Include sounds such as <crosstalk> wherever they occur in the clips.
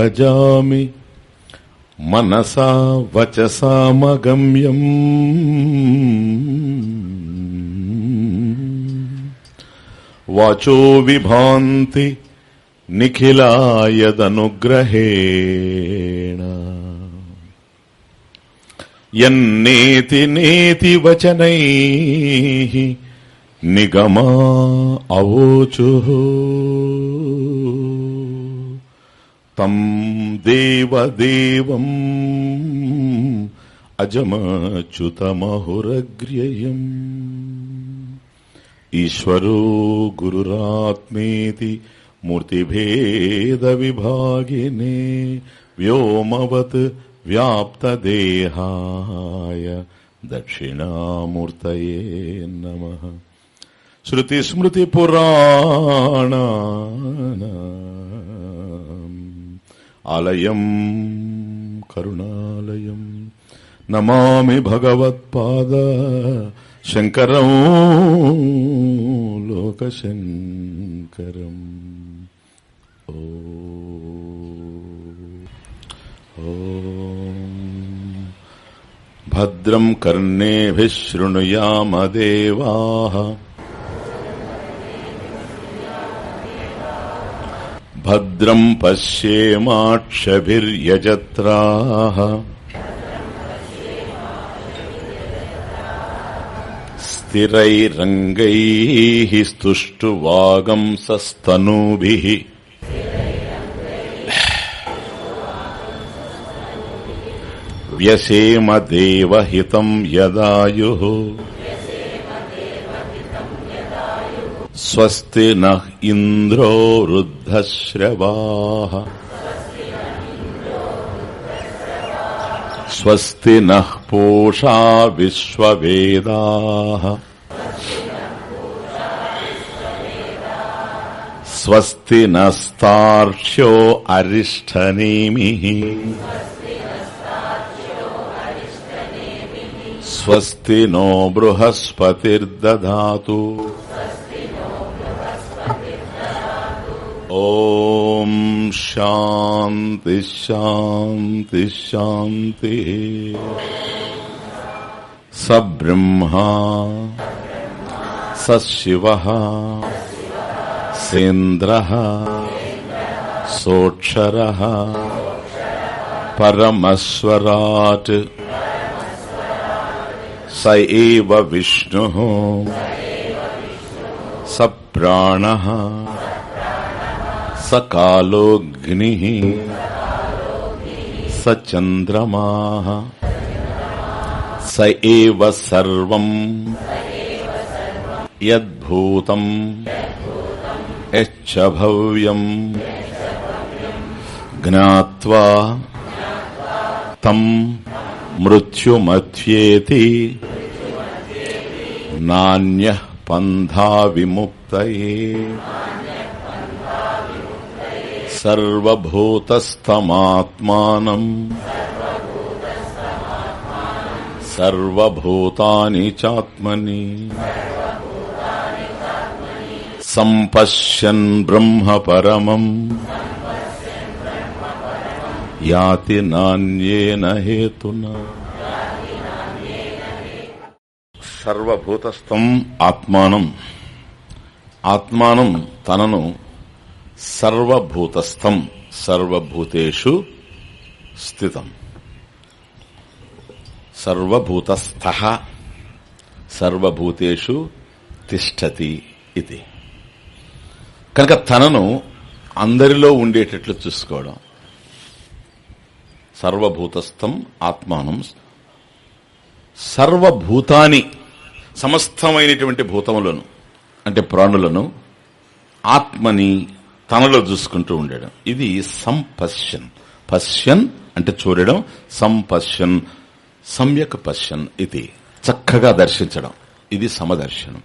భజామి మనసా వచసామగమ్యం వాచో విభాంతి నిఖిలాయదనుగ్రహేణ. ఎన్నేతి నేతి వచనై నిగమా అవోచు. తం దేవదేవం అజమచ్యుతమహురగ్ర్యయం ఈశ్వరో గురురాత్మేతి మూర్తిభేద విభాగినే వ్యోమవత్ వ్యాప్తదేహాయ దక్షిణామూర్తయే నమ శృతిస్మృతిపురాణ ఆలయం కరుణాలయం. నమామి భగవత్పాద శంకరం లోకశంకరం. ఓ భద్రం కర్ణేభిः శృణుయామదేవాः భద్రం పశ్యేమాక్షభిర్యజత్రాः. స్థిరైరంగైः స్తుష్టువాగంసస్తనూభిः వ్యసేమ దేవహితం యదాయుః. స్వస్తి నః ఇంద్రో వృద్ధశ్రవాः స్వస్తి నః పూషా విశ్వవేదాः స్వస్తి నస్తార్క్ష్యో అరిష్టనేమిః స్వస్తి నో బృహస్పతిర్దధాతు ఓం శాంతి శాంతి శాంతి సబ్రహ్మా సశివ సేంద్ర సోక్షర పరమస్వరాట్ స ఏవ విష్ణు స ప్రాణ స కాలోగ్ని స చంద్రమా స ఏవ సర్వం యద్భూతం యచ్చ భవ్యం జ్ఞాత్వా తం మృత్యుమథ్యేతి నాణ్య పంథా విముక్తయే సర్వభూతస్థమాత్మానం. సర్వభూతాని చాత్మని. సంపశ్యన్ బ్రహ్మ పరమం యాతి నాణ్యేన హేతున. సర్వభూతస్థం ఆత్మానం. ఆత్మానం తనను సర్వభూతస్థం సర్వభూతేషు స్థితం. సర్వభూతస్థ సర్వభూతేషు తిష్టతి ఇది. కనుక తనను అందరిలో ఉండేటట్లు చూసుకోవడం. సర్వభూతస్థం ఆత్మానం సర్వభూతాని సమస్తమైనటువంటి భూతములను అంటే ప్రాణులను ఆత్మని తనలో చూసుకుంటూ ఉండడం. ఇది సంపశ్యన్. పశ్యన్ అంటే చూడడం సంపశ్యన్ సమ్యక్ పశ్యన్ ఇది. చక్కగా దర్శించడం. ఇది సమదర్శనం.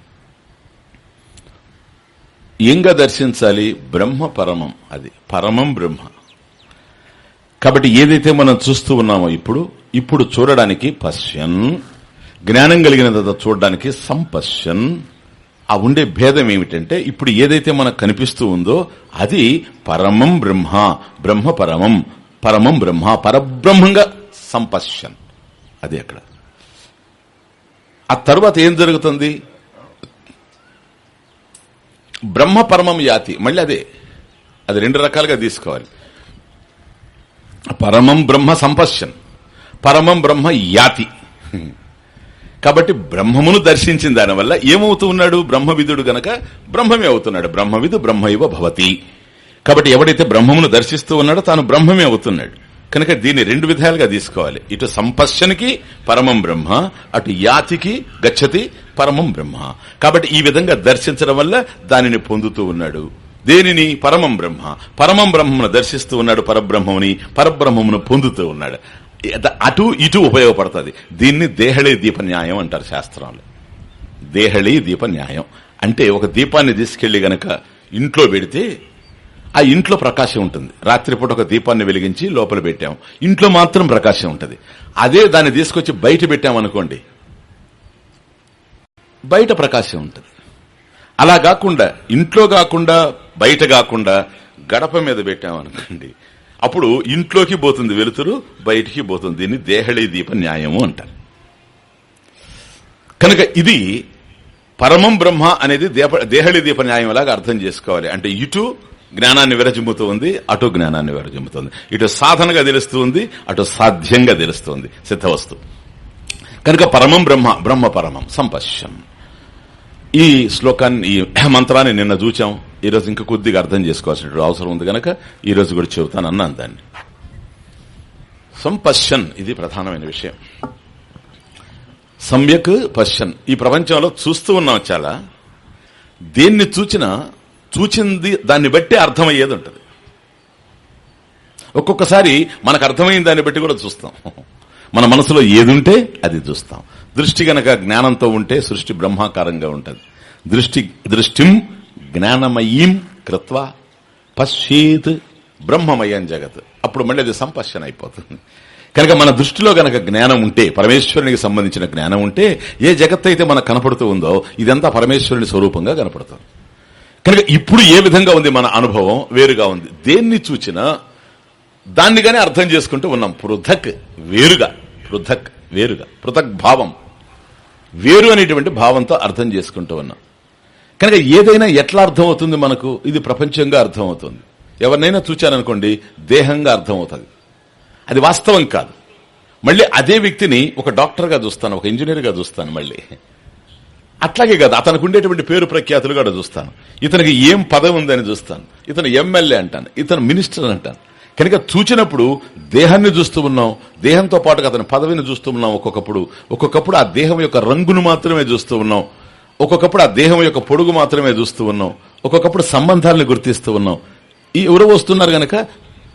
ఏంగా దర్శించాలి బ్రహ్మ పరమం అది. పరమం బ్రహ్మ. కాబట్టి ఏదైతే మనం చూస్తూ ఉన్నామో ఇప్పుడు ఇప్పుడు చూడడానికి పశ్యన్. జ్ఞానం కలిగిన తర్వాత చూడడానికి సంపశ్యన్. ఆ ఉండే భేదం ఏమిటంటే ఇప్పుడు ఏదైతే మనకు కనిపిస్తూ ఉందో అది పరమం బ్రహ్మ బ్రహ్మ పరమం పరమం బ్రహ్మ పరబ్రహ్మంగా సంపశ్యన్ అది అక్కడ. ఆ తర్వాత ఏం జరుగుతుంది? బ్రహ్మ పరమం యాతి. మళ్ళీ అదే. అది రెండు రకాలుగా తీసుకోవాలి. పరమం బ్రహ్మ సంపశ్యన్ పరమం బ్రహ్మ యాతి. కాబట్టి బ్రహ్మమును దర్శించిన దానివల్ల ఏమవుతూ ఉన్నాడు? బ్రహ్మవిధుడు గనక బ్రహ్మమే అవుతున్నాడు. బ్రహ్మవిధు బ్రహ్మైవ భవతి. కాబట్టి ఎవడైతే బ్రహ్మమును దర్శిస్తూ ఉన్నాడో తాను బ్రహ్మమే అవుతున్నాడు. కనుక దీన్ని రెండు విధాలుగా తీసుకోవాలి. ఇటు సంపశ్యనికి పరమం బ్రహ్మ అటు యాతికి గచ్చతి పరమం బ్రహ్మ. కాబట్టి ఈ విధంగా దర్శించడం వల్ల దానిని పొందుతూ ఉన్నాడు. దేనిని? పరమం బ్రహ్మ. పరమం బ్రహ్మను దర్శిస్తూ ఉన్నాడు పరబ్రహ్మముని. పరబ్రహ్మమును పొందుతూ ఉన్నాడు. అటు ఇటు ఉపయోగపడుతుంది. దీన్ని దేహళీ దీప న్యాయం అంటారు శాస్త్రంలో. దేహళీ దీప న్యాయం అంటే ఒక దీపాన్ని తీసుకెళ్ళి గనక ఇంట్లో పెడితే ఆ ఇంట్లో ప్రకాశం ఉంటుంది. రాత్రిపూట ఒక దీపాన్ని వెలిగించి లోపల పెట్టాము. ఇంట్లో మాత్రం ప్రకాశం ఉంటుంది. అదే దాన్ని తీసుకొచ్చి బయట పెట్టామనుకోండి బయట ప్రకాశం ఉంటుంది. అలా కాకుండా ఇంట్లో కాకుండా బయట కాకుండా గడప మీద పెట్టామనుకోండి అప్పుడు ఇంట్లోకి పోతుంది వెలుతురు బయటికి పోతుంది. దీన్ని దేహళీ దీప న్యాయము అంటారు. కనుక ఇది పరమం బ్రహ్మ అనేది దేహళి దీప న్యాయం లాగా అర్థం చేసుకోవాలి. అంటే ఇటు జ్ఞానాన్ని విరజిమ్ముతూ ఉంది అటు జ్ఞానాన్ని విరజిమ్ముతుంది ఇటు సాధనగా తెలుస్తుంది అటు సాధ్యంగా తెలుస్తుంది సిద్ధవస్తు. కనుక పరమం బ్రహ్మ బ్రహ్మ పరమం సంపశ్యం. ఈ శ్లోకాన్ని ఈ మంత్రాన్ని నిన్న చూచాం. ఈ రోజు ఇంకా కొద్దిగా అర్థం చేసుకోవాల్సిన అవసరం ఉంది కనుక ఈ రోజు కూడా చెబుతాను అన్నాను దాన్ని. సంపశ్యన్ ఇది ప్రధానమైన విషయం. సమ్యక్ పశ్యన్ ఈ ప్రపంచంలో చూస్తూ ఉన్నాం చాలా. దేన్ని చూచినా చూచింది దాన్ని బట్టి అర్థమయ్యేది ఉంటుంది. ఒక్కొక్కసారి మనకు అర్థమైన దాన్ని బట్టి కూడా చూస్తాం. మన మనసులో ఏదుంటే అది చూస్తాం. దృష్టి గనక జ్ఞానంతో ఉంటే సృష్టి బ్రహ్మాకారంగా ఉంటుంది. దృష్టి దృష్టిం జ్ఞానమయీం కృత్వ పశ్చేత్ బ్రహ్మమయం జగత్. అప్పుడు మళ్ళీ అది సంపర్శన అయిపోతుంది. కనుక మన దృష్టిలో గనక జ్ఞానం ఉంటే పరమేశ్వరునికి సంబంధించిన జ్ఞానం ఉంటే ఏ జగత్ అయితే మనకు కనపడుతూ ఉందో ఇదంతా పరమేశ్వరుని స్వరూపంగా కనపడుతుంది. కనుక ఇప్పుడు ఏ విధంగా ఉంది మన అనుభవం? వేరుగా ఉంది. దేన్ని చూచినా దాన్ని గానే అర్థం చేసుకుంటూ ఉన్నాం. పృథక్ వేరుగా. పృథక్ వేరుగా. పృథక్ భావం. వేరు అనేటువంటి భావంతో అర్థం చేసుకుంటూ ఉన్నాం. కనుక ఏదైనా ఎట్లా అర్థమవుతుంది మనకు? ఇది ప్రపంచంగా అర్థం అవుతుంది ఎవరినైనా చూచాననుకోండి దేహంగా అర్థమవుతుంది. అది వాస్తవం కాదు. మళ్ళీ అదే వ్యక్తిని ఒక డాక్టర్గా చూస్తాను ఒక ఇంజనీర్గా చూస్తాను మళ్ళీ. అట్లాగే కదా అతనికి ఉండేటువంటి పేరు ప్రఖ్యాతులు కూడా చూస్తాను. ఇతనికి ఏం పదవి ఉందని చూస్తాను. ఇతను ఎమ్మెల్యే అంటాను ఇతను మినిస్టర్ అంటాను. కనుక చూచినప్పుడు దేహాన్ని చూస్తూ ఉన్నాం దేహంతో పాటుగా అతని పదవిని చూస్తూ ఉన్నాం ఒక్కొక్కప్పుడు. ఒక్కొక్కప్పుడు ఆ దేహం యొక్క రంగును మాత్రమే చూస్తూ ఉన్నాం. ఒక్కొక్కప్పుడు ఆ దేహం యొక్క పొడుగు మాత్రమే చూస్తూ ఉన్నాం. ఒక్కొక్కప్పుడు సంబంధాలను గుర్తిస్తూ ఉన్నాం. ఈ ఎవరు వస్తున్నారు గనక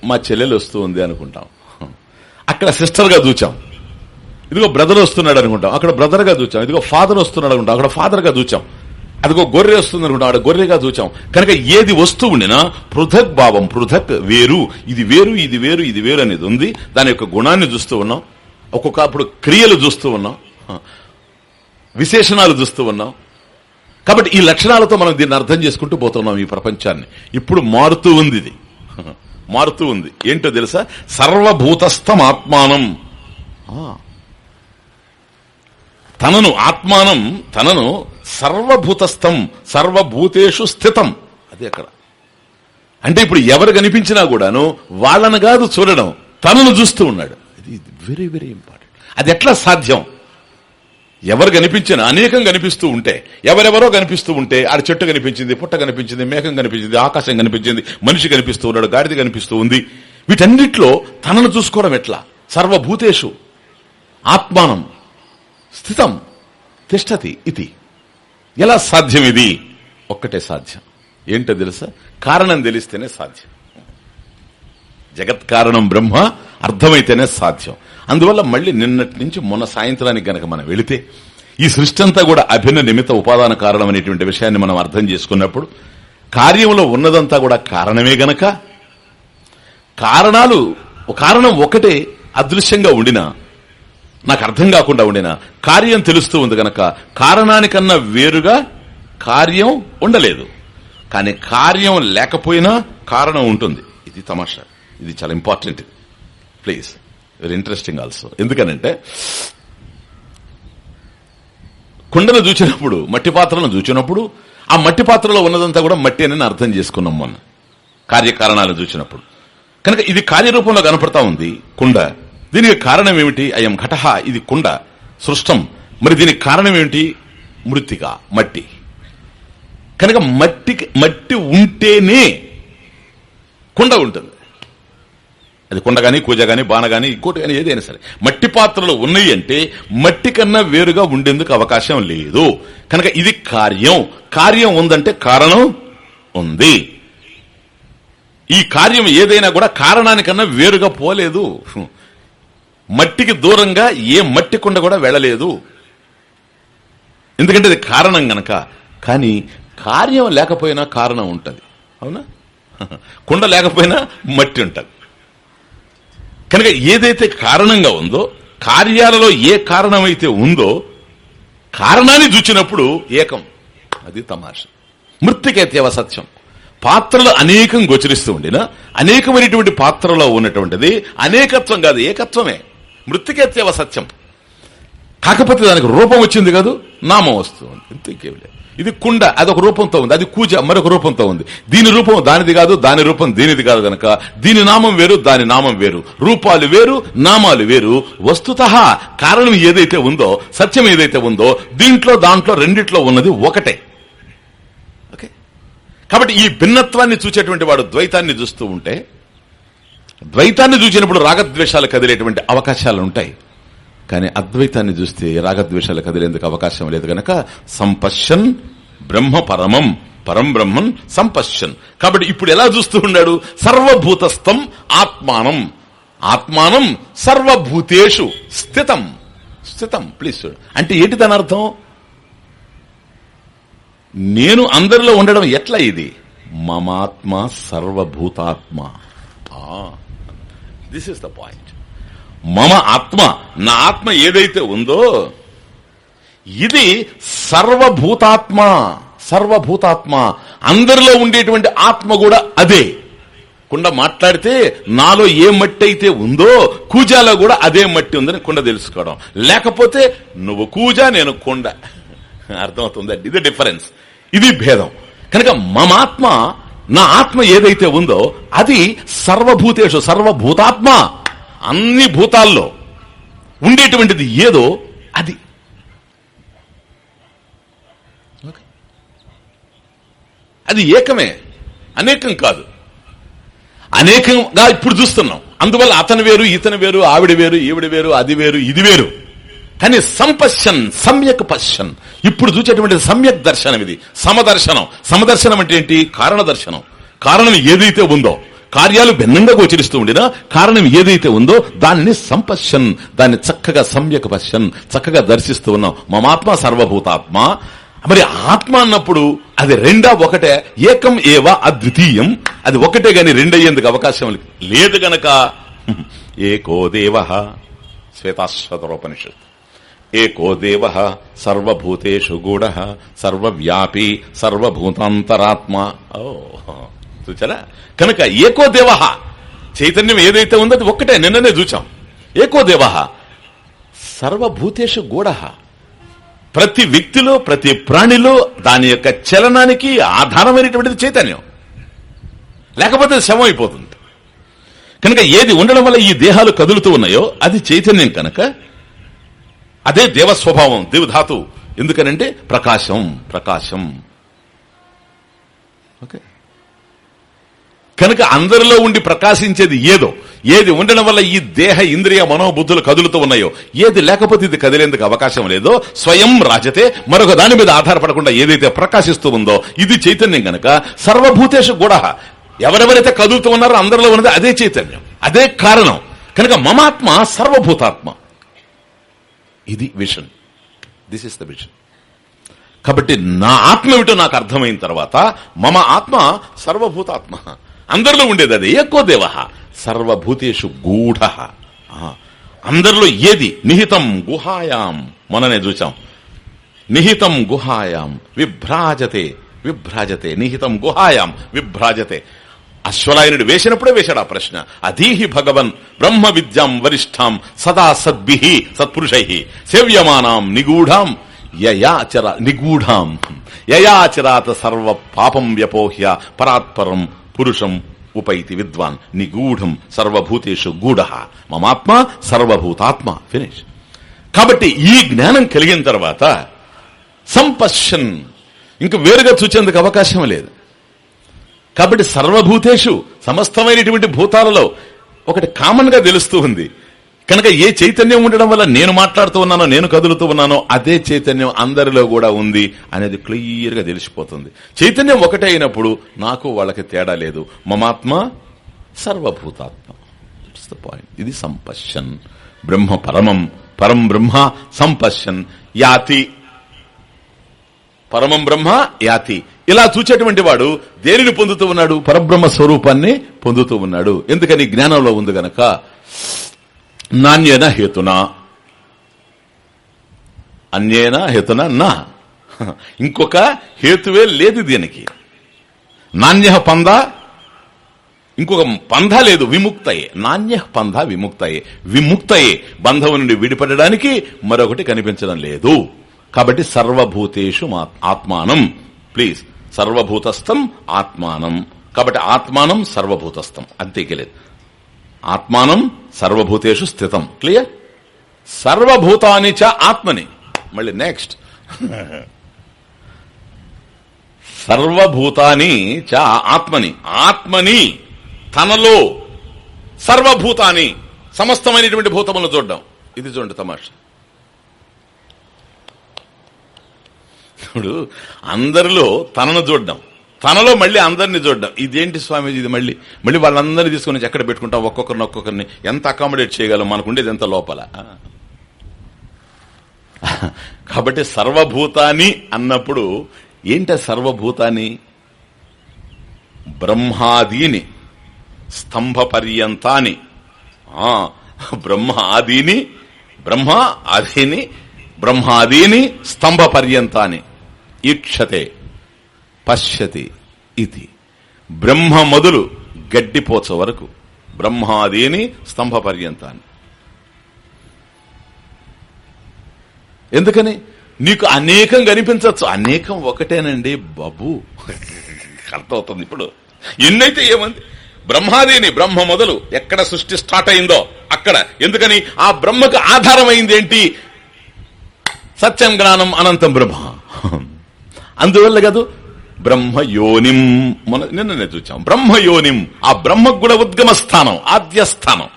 మా చెల్లెలు వస్తూ ఉంది అనుకుంటాం. అక్కడ సిస్టర్గా చూచాం ఇదిగో బ్రదర్ వస్తున్నాడు అనుకుంటాం. అక్కడ బ్రదర్గా చూచాం ఇదిగో ఫాదర్ వస్తున్నాడు అనుకుంటాం. అక్కడ ఫాదర్గా చూచాం అదిగో గొర్రె వస్తుంది అనుకుంటాం. అక్కడ గొర్రెగా చూచాం కనుక ఏది వస్తూ ఉండినా పృథక్ భావం పృథక్ వేరు. ఇది వేరు ఇది వేరు ఇది వేరు అనేది ఉంది. దాని యొక్క గుణాన్ని చూస్తూ ఉన్నాం. ఒక్కొక్కప్పుడు క్రియలు చూస్తూ ఉన్నాం. విశేషణాలు చూస్తూ ఉన్నాం. కాబట్టి ఈ లక్షణాలతో మనం దీన్ని అర్థం చేసుకుంటూ పోతున్నాం ఈ ప్రపంచాన్ని. ఇప్పుడు మారుతూ ఉంది ఇది. <laughs> మారుతూ ఉంది. ఏంటో తెలుసా? సర్వభూతస్థం ఆత్మానం తనను ఆత్మానం తనను సర్వభూతస్థం సర్వభూతేషు స్థితం. అది అక్కడ. అంటే ఇప్పుడు ఎవరు కనిపించినా కూడాను వాళ్ళను కాదు చూడడం తనను చూస్తూ ఉన్నాడు. ఇది వెరీ వెరీ ఇంపార్టెంట్. అది ఎట్లా సాధ్యం? ఎవరు కనిపించిన అనేకం కనిపిస్తూ ఉంటే ఎవరెవరో కనిపిస్తూ ఉంటే ఆడ చెట్టు కనిపించింది పుట్ట కనిపించింది మేఘం కనిపించింది ఆకాశం కనిపించింది మనిషి కనిపిస్తూ ఉన్నాడు గాడిద కనిపిస్తూ ఉంది. వీటన్నిట్లో తనను చూసుకోవడం ఎట్లా? సర్వభూతేషు ఆత్మానం స్థితం తిష్టతి ఇది. ఎలా సాధ్యం ఇది? ఒక్కటే సాధ్యం. ఏంటో తెలుసా? కారణం తెలిస్తేనే సాధ్యం. జగత్ కారణం బ్రహ్మ అర్థమైతేనే సాధ్యం. అందువల్ల మళ్ళీ నిన్నటి నుంచి మొన్న సాయంత్రానికి గనక మనం వెళితే ఈ సృష్టి అంతా కూడా అభిన్న నిమిత్త ఉపాదాన కారణం అనేటువంటి విషయాన్ని మనం అర్థం చేసుకున్నప్పుడు కార్యంలో ఉన్నదంతా కూడా కారణమే గనక కారణాలు కారణం ఒకటే అదృశ్యంగా ఉండినా నాకు అర్థం కాకుండా ఉండిన కార్యం తెలుస్తూ ఉంది గనక కారణానికన్నా వేరుగా కార్యం ఉండలేదు. కానీ కార్యం లేకపోయినా కారణం ఉంటుంది. ఇది తమాషా. ఇది చాలా important. Please. Very interesting also ఎందుకనంటే కుండను చూచినప్పుడు మట్టి పాత్రను చూచినప్పుడు ఆ మట్టి పాత్రలో ఉన్నదంతా కూడా మట్టి అని అర్థం చేసుకున్నాం మొన్న. కార్యకారణాలు చూసినప్పుడు కనుక ఇది కార్యరూపంలో కనపడతా ఉంది కుండ. దీనికి కారణం ఏమిటి? అయం ఘటహ ఇది కుండ. సృష్టం. మరి దీనికి కారణం ఏమిటి? మృతిక మట్టి. కనుక మట్టికి మట్టి ఉంటేనే కుండ ఉంటుంది. అది కుండ కానీ కూజ కానీ బాణ గానీ ఇంకోటి కానీ ఏదైనా సరే. మట్టి పాత్రలు ఉన్నాయి అంటే మట్టి కన్నా వేరుగా ఉండేందుకు అవకాశం లేదు. కనుక ఇది కార్యం. కార్యం ఉందంటే కారణం ఉంది. ఈ కార్యం ఏదైనా కూడా కారణానికన్నా వేరుగా పోలేదు. మట్టికి దూరంగా ఏ మట్టి కుండ కూడా వెళ్ళలేదు. ఎందుకంటే అది కారణం గనక. కానీ కార్యం లేకపోయినా కారణం ఉంటుంది. అవునా? కుండ లేకపోయినా మట్టి ఉంటుంది. కనుక ఏదైతే కారణంగా ఉందో కార్యాలలో ఏ కారణమైతే ఉందో కారణాన్ని చూచినప్పుడు ఏకం. అది తమాష. మృతికేత్యవ సత్యం. పాత్రలు అనేకం గోచరిస్తూ ఉండినా అనేకమైనటువంటి పాత్రలో ఉన్నటువంటిది అనేకత్వం కాదు ఏకత్వమే. మృతికేత్యవ సత్యం. కాకపోతే దానికి రూపం వచ్చింది కాదు నామం వస్తుంది. ఇంతకేం లేదు ఇది కుండ అదొక రూపంతో ఉంది. అది కూజ మరొక రూపంతో ఉంది. దీని రూపం దానిది కాదు దాని రూపం దీనిది కాదు గనక. దీని నామం వేరు దాని నామం వేరు. రూపాలు వేరు నామాలు వేరు. వస్తుత కారణం ఏదైతే ఉందో సత్యం ఏదైతే ఉందో దీంట్లో దాంట్లో రెండిట్లో ఉన్నది ఒకటే. ఓకే? కాబట్టి ఈ భిన్నత్వాన్ని చూసేటువంటి వాడు ద్వైతాన్ని చూస్తూ ఉంటే ద్వైతాన్ని చూసినప్పుడు రాగద్వేషాలు కదిలేటువంటి అవకాశాలు ఉంటాయి కానీ అద్వైతాన్ని చూస్తే రాగద్వేషాలు కదిలేందుకు అవకాశం లేదు గనక సంపశ్యన్ బ్రహ్మ పరమం పరం బ్రహ్మన్ సంపశ్యన్ కాబట్టి ఇప్పుడు ఎలా చూస్తూ ఉన్నాడు? సర్వభూతస్థం ఆత్మానం. ఆత్మానం సర్వభూతేషు స్థితం. స్థితం ప్లీజ్ అంటే ఏంటి దాని అర్థం? నేను అందరిలో ఉండడం ఎట్లా ఇది? మమాత్మ సర్వభూతాత్మ. దిస్ ఇస్ ద పాయింట్ మమ ఆత్మ నా ఆత్మ ఏదైతే ఉందో ఇది సర్వభూతాత్మ సర్వభూతాత్మ. అందరిలో ఉండేటువంటి ఆత్మ కూడా అదే. కుండ మాట్లాడితే నాలో ఏ మట్టి అయితే ఉందో కూజాలో కూడా అదే మట్టి ఉందని కుండ తెలుసుకోవడం. లేకపోతే నువ్వు కూజ నేను కుండ. అర్థమవుతుంది ఇది డిఫరెన్స్. ఇది భేదం. కనుక మమాత్మ నా ఆత్మ ఏదైతే ఉందో అది సర్వభూతేషు సర్వభూతాత్మ. అన్ని భూతాల్లో ఉండేటువంటిది ఏదో అది. అది ఏకమే అనేకం కాదు. అనేకంగా ఇప్పుడు చూస్తున్నాం. అందువల్ల అతను వేరు ఇతను వేరు ఆవిడ వేరు ఈవిడ వేరు అది వేరు ఇది వేరు. కానీ సంపశ్యన్ సమ్యక్ పశ్యన్ ఇప్పుడు చూసేటువంటి సమ్యక్ దర్శనం ఇది సమదర్శనం. సమదర్శనం అంటే ఏంటి? కారణ దర్శనం. కారణం ఏదైతే ఉందో. కార్యాలు భిన్నంగా గోచరిస్తూ ఉండినా కారణం ఏదైతే ఉందో దానిని సంపశ్యన్ దాన్ని చక్కగా సమ్యక్ పశ్యన్ చక్కగా దర్శిస్తూ ఉన్నాం. మమాత్మ సర్వభూతాత్మ. మరి ఆత్మ అన్నప్పుడు అది రెండా ఒకటే ఏకం ఏవా అద్వితీయం. అది ఒకటే గాని రెండయ్యేందుకు అవకాశం లేదు గనక ఏకో దేవ. శ్వేతాశ్వతరోపనిషత్ ఏకో దేవ సర్వభూతేషు గూఢ సర్వవ్యాపి సర్వభూతాంతరాత్మ. ఓ చూచారా కనుక ఏకో దేవ చైతన్యం ఏదైతే ఉందో అది ఒక్కటే నిన్ననే చూచాం. ఏకో దేవహ సర్వభూతేషు గూఢ ప్రతి వ్యక్తిలో ప్రతి ప్రాణిలో దాని యొక్క చలనానికి ఆధారమైనటువంటిది చైతన్యం. లేకపోతే శవం అయిపోతుంది కనుక ఏది ఉండడం వల్ల ఈ దేహాలు కదులుతూ ఉన్నాయో అది చైతన్యం కనుక అదే దేవస్వభావం దేవధాతు. ఎందుకనంటే ప్రకాశం ప్రకాశం. ఓకే? కనుక అందరిలో ఉండి ప్రకాశించేది ఏదో ఏది ఉండడం వల్ల ఈ దేహ ఇంద్రియ మనోబుద్ధులు కదులుతూ ఉన్నాయో ఏది లేకపోతే ఇది కదిలేందుకు అవకాశం లేదో స్వయం రాజతే మరొక దాని మీద ఆధారపడకుండా ఏదైతే ప్రకాశిస్తూ ఉందో ఇది చైతన్యం గనక సర్వభూతేషు కూడా ఎవరెవరైతే కదులుతూ ఉన్నారో అందరిలో ఉన్నది అదే చైతన్యం అదే కారణం. కనుక మమాత్మ సర్వభూతాత్మ. ఇది vision. This is the vision కాబట్టి నా ఆత్మ ఏమిటో నాకు అర్థమైన తర్వాత మమ ఆత్మ సర్వభూతాత్మ. అందరిలో ఉండేది అది. ఎక్కువ దేవ. సర్వభూతేషు గూఢ. అందరిలో ఏది? నిహితం గుహాయాం. మననే చూచాం నిహితం గుహాయాం. విభ్రాజతే. విభ్రాజతే. నిహితం గుహాయాం. విభ్రాజతే. అశ్వలాయనుడు వేసినప్పుడే వేశాడు ఆ ప్రశ్న. అధీహి భగవన్ బ్రహ్మ విద్యాం వరిష్టాం సదా సద్భి సత్పురుషై. సేవ్యమానాం నిగూఢాం. యయాచర నిగూఢాం. యయాచరాత సర్వ పాపం వ్యపోహ్య పరాత్పరం పురుషం ఉపైతి విద్వాన్ నిగూఢం సర్వభూతేషు గూఢ. మమాత్మ సర్వభూతాత్మ. ఫినిష్ కాబట్టి ఈ జ్ఞానం కలిగిన తర్వాత సంపశ్యన్ ఇంక వేరుగా చూచేందుకు అవకాశం లేదు. కాబట్టి సర్వభూతేషు సమస్తమైనటువంటి భూతాలలో ఒకటి కామన్గా తెలుస్తూ ఉంది. కనుక ఏ చైతన్యం ఉండడం వల్ల నేను మాట్లాడుతూ ఉన్నానో నేను కదులుతూ ఉన్నానో అదే చైతన్యం అందరిలో కూడా ఉంది అనేది క్లియర్గా తెలిసిపోతుంది. చైతన్యం ఒకటే అయినప్పుడు నాకు వాళ్ళకి తేడా లేదు. మమాత్మ సర్వభూతాత్మ. పాయింట్ ఇది సంపశ్యన్ బ్రహ్మ పరమం. పరం బ్రహ్మ సంపశ్యన్ యాతి. పరమం బ్రహ్మ యాతి. ఇలా చూచేటువంటి వాడు దేనిని పొందుతూ ఉన్నాడు? పరబ్రహ్మ స్వరూపాన్ని పొందుతూ ఉన్నాడు. ఎందుకని జ్ఞానంలో ఉంది గనక? నాణ్యేన హేతున. అన్యేన హేతున నా. ఇంకొక హేతువే లేదు దీనికి. నాణ్య పంద ఇంకొక పంధ లేదు విముక్తయే. నాణ్య పంధ విముక్తయే. విముక్తయే బంధం నుండి విడిపడడానికి మరొకటి కనిపించడం లేదు. కాబట్టి సర్వభూతేషు ఆత్మానం. ప్లీజ్ సర్వభూతస్థం ఆత్మానం. కాబట్టి ఆత్మానం సర్వభూతస్థం. అంతేకెలేదు ఆత్మానం సర్వభూతేషు స్థితం. క్లియర్ సర్వభూతాని చ ఆత్మని. మళ్ళీ నెక్స్ట్ సర్వభూతాని చ ఆత్మని. ఆత్మని తనలో సర్వభూతాని సమస్తమైనటువంటి భూతములను చూడడం. ఇది చూడండి తమాషా. ఇప్పుడు అందరిలో తనను చూడడం. తనలో మళ్ళీ అందరిని చూడడం. ఇదేంటి స్వామీజీ ఇది మళ్ళీ? మళ్ళీ వాళ్ళందరినీ తీసుకుని ఎక్కడ పెట్టుకుంటాం? ఒక్కొక్కరిని ఒక్కొక్కరిని ఎంత అకామిడేట్ చేయగలం? మనకుండేది ఎంత లోపల? కాబట్టి సర్వభూతాన్ని అన్నప్పుడు ఏంట సర్వభూతాన్ని బ్రహ్మాదీని స్తంభ పర్యంతాని బ్రహ్మ ఆదీని బ్రహ్మ ఆదీని బ్రహ్మాదీని స్తంభ పర్యంతాని ఈక్షతే. పశ్యతి ఇది. బ్రహ్మ మొదలు గడ్డిపోచ వరకు. బ్రహ్మాదీని స్తంభ పర్యంతాన్ని ఎందుకని? నీకు అనేకం కనిపించవచ్చు. అనేకం ఒకటేనండి బాబు. అర్థమవుతుంది ఇప్పుడు. ఎన్నైతే ఏమంది? బ్రహ్మాదేని బ్రహ్మ మొదలు ఎక్కడ సృష్టి స్టార్ట్ అయిందో అక్కడ. ఎందుకని? ఆ బ్రహ్మకు ఆధారమైంది ఏంటి సత్యం జ్ఞానం అనంతం బ్రహ్మ. అందువల్ల కాదు బ్రహ్మయోనిం. మన నిన్ననే చూచాం. బ్రహ్మయోనిం. ఆ బ్రహ్మకు కూడా ఉద్గమ స్థానం ఆద్య స్థానం.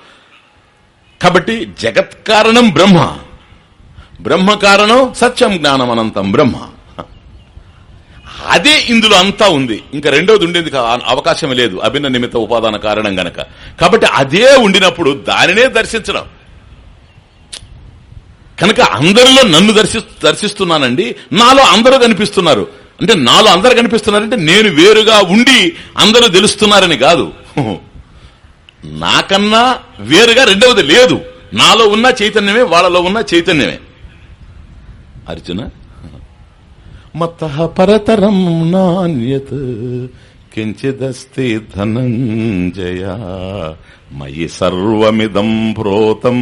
కాబట్టి జగత్ కారణం బ్రహ్మ. బ్రహ్మ కారణం సత్యం జ్ఞానం అనంతం బ్రహ్మ. అదే ఇందులో అంతా ఉంది. ఇంకా రెండోది ఉండేది అవకాశం లేదు. అభిన్న నిమిత్త ఉపాదాన కారణం గనక. కాబట్టి అదే ఉండినప్పుడు దానినే దర్శించడం. కనుక అందరిలో నన్ను దర్శి దర్శిస్తున్నానండి. నాలో అందరూ కనిపిస్తున్నారు. అంటే నాలో అందరు కనిపిస్తున్నారంటే నేను వేరుగా ఉండి అందరూ తెలుస్తున్నారని కాదు. నాకన్నా వేరుగా రెండవది లేదు. నాలో ఉన్న చైతన్యమే వాళ్ళలో ఉన్న చైతన్యమే. అర్జున? మత పరతరం నాణ్యత్ కించిదస్తి ధనంజయ మయి సర్వమిదం ప్రోతం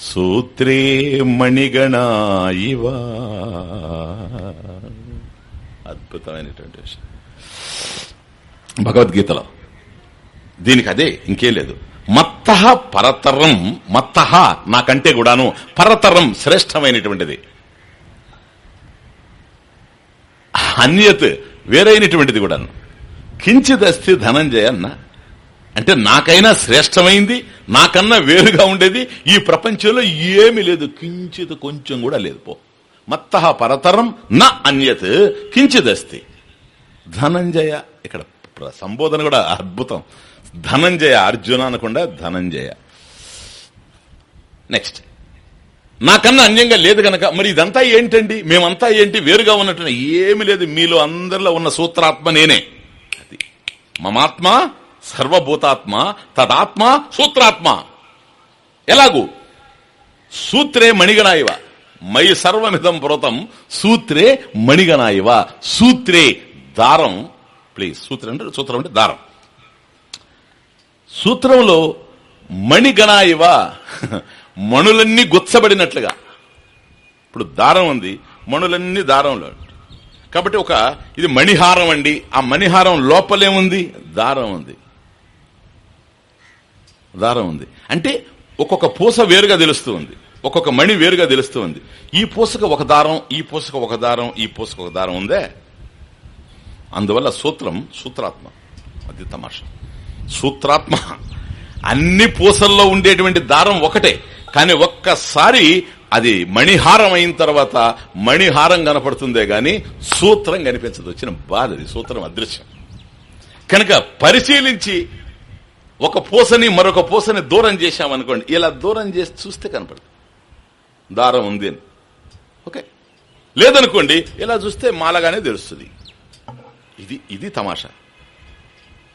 సూత్రే మణిగణ ఇవా అద్భుతమైనటువంటి విషయం. భగవద్గీతలో దీనికి అదే ఇంకేం లేదు. మత్త పరతరం మత్త నాకంటే కూడాను పరతరం శ్రేష్టమైనటువంటిది. అన్యత్ వేరైనటువంటిది కూడాను. కించిదస్తి ధనంజయ అన్న. అంటే నాకైనా శ్రేష్టమైంది నాకన్నా వేరుగా ఉండేది ఈ ప్రపంచంలో ఏమి లేదు. కించిత్ కొంచెం కూడా లేదు. పో. మత్త పరతరం నా అన్యత్ కించిదస్తి. ధనంజయ ఇక్కడ సంబోధన కూడా అద్భుతం. ధనంజయ అర్జున అనకుండా ధనంజయ. నెక్స్ట్ నాకన్నా అన్యంగా లేదు గనక మరి ఇదంతా ఏంటండి? మేమంతా ఏంటి? వేరుగా ఉన్నట్టు ఏమి లేదు. మీలో అందరిలో ఉన్న సూత్రాత్మ నేనే. అది. మమాత్మ సర్వభూతాత్మ తదాత్మ సూత్రాత్మ. ఎలాగూ? సూత్రే మణిగణ మై సర్వమిదం వ్రతం సూత్రే మణిగణాయివ. సూత్రే దారం. ప్లీజ్ సూత్రం అంటే సూత్రం అంటే దారం. సూత్రంలో మణిగణాయివ. మణులన్నీ గుచ్చబడినట్లుగా. ఇప్పుడు దారం ఉంది మణులన్నీ దారంలో. కాబట్టి ఒక ఇది మణిహారం అండి. ఆ మణిహారం లోపలేముంది దారం ఉంది. దారం ఉంది. అంటే ఒక్కొక్క పూస వేరుగా తెలుస్తూ ఉంది ఒక్కొక్క మణి వేరుగా తెలుస్తూ ఉంది ఈ పూసక ఒక దారం ఈ పూసక ఒక దారం ఈ పూసక ఒక దారం ఉందే? అందువల్ల సూత్రం సూత్రాత్మ. అది తమాష. సూత్రాత్మ. అన్ని పూసల్లో ఉండేటువంటి దారం ఒకటే. కానీ ఒక్కసారి అది మణిహారం అయిన తర్వాత మణిహారం కనపడుతుందే గాని సూత్రం కనిపించదు. వచ్చిన బాధ అది. సూత్రం అదృశ్యం. కనుక పరిశీలించి ఒక పూసని మరొక పూసని దూరం చేశామనుకోండి. ఇలా దూరం చేసి చూస్తే కనపడుతుంది. దారం ఉంది అని. ఓకే? లేదనుకోండి ఇలా చూస్తే మాలగానే తెలుస్తుంది. ఇది ఇది తమాషా.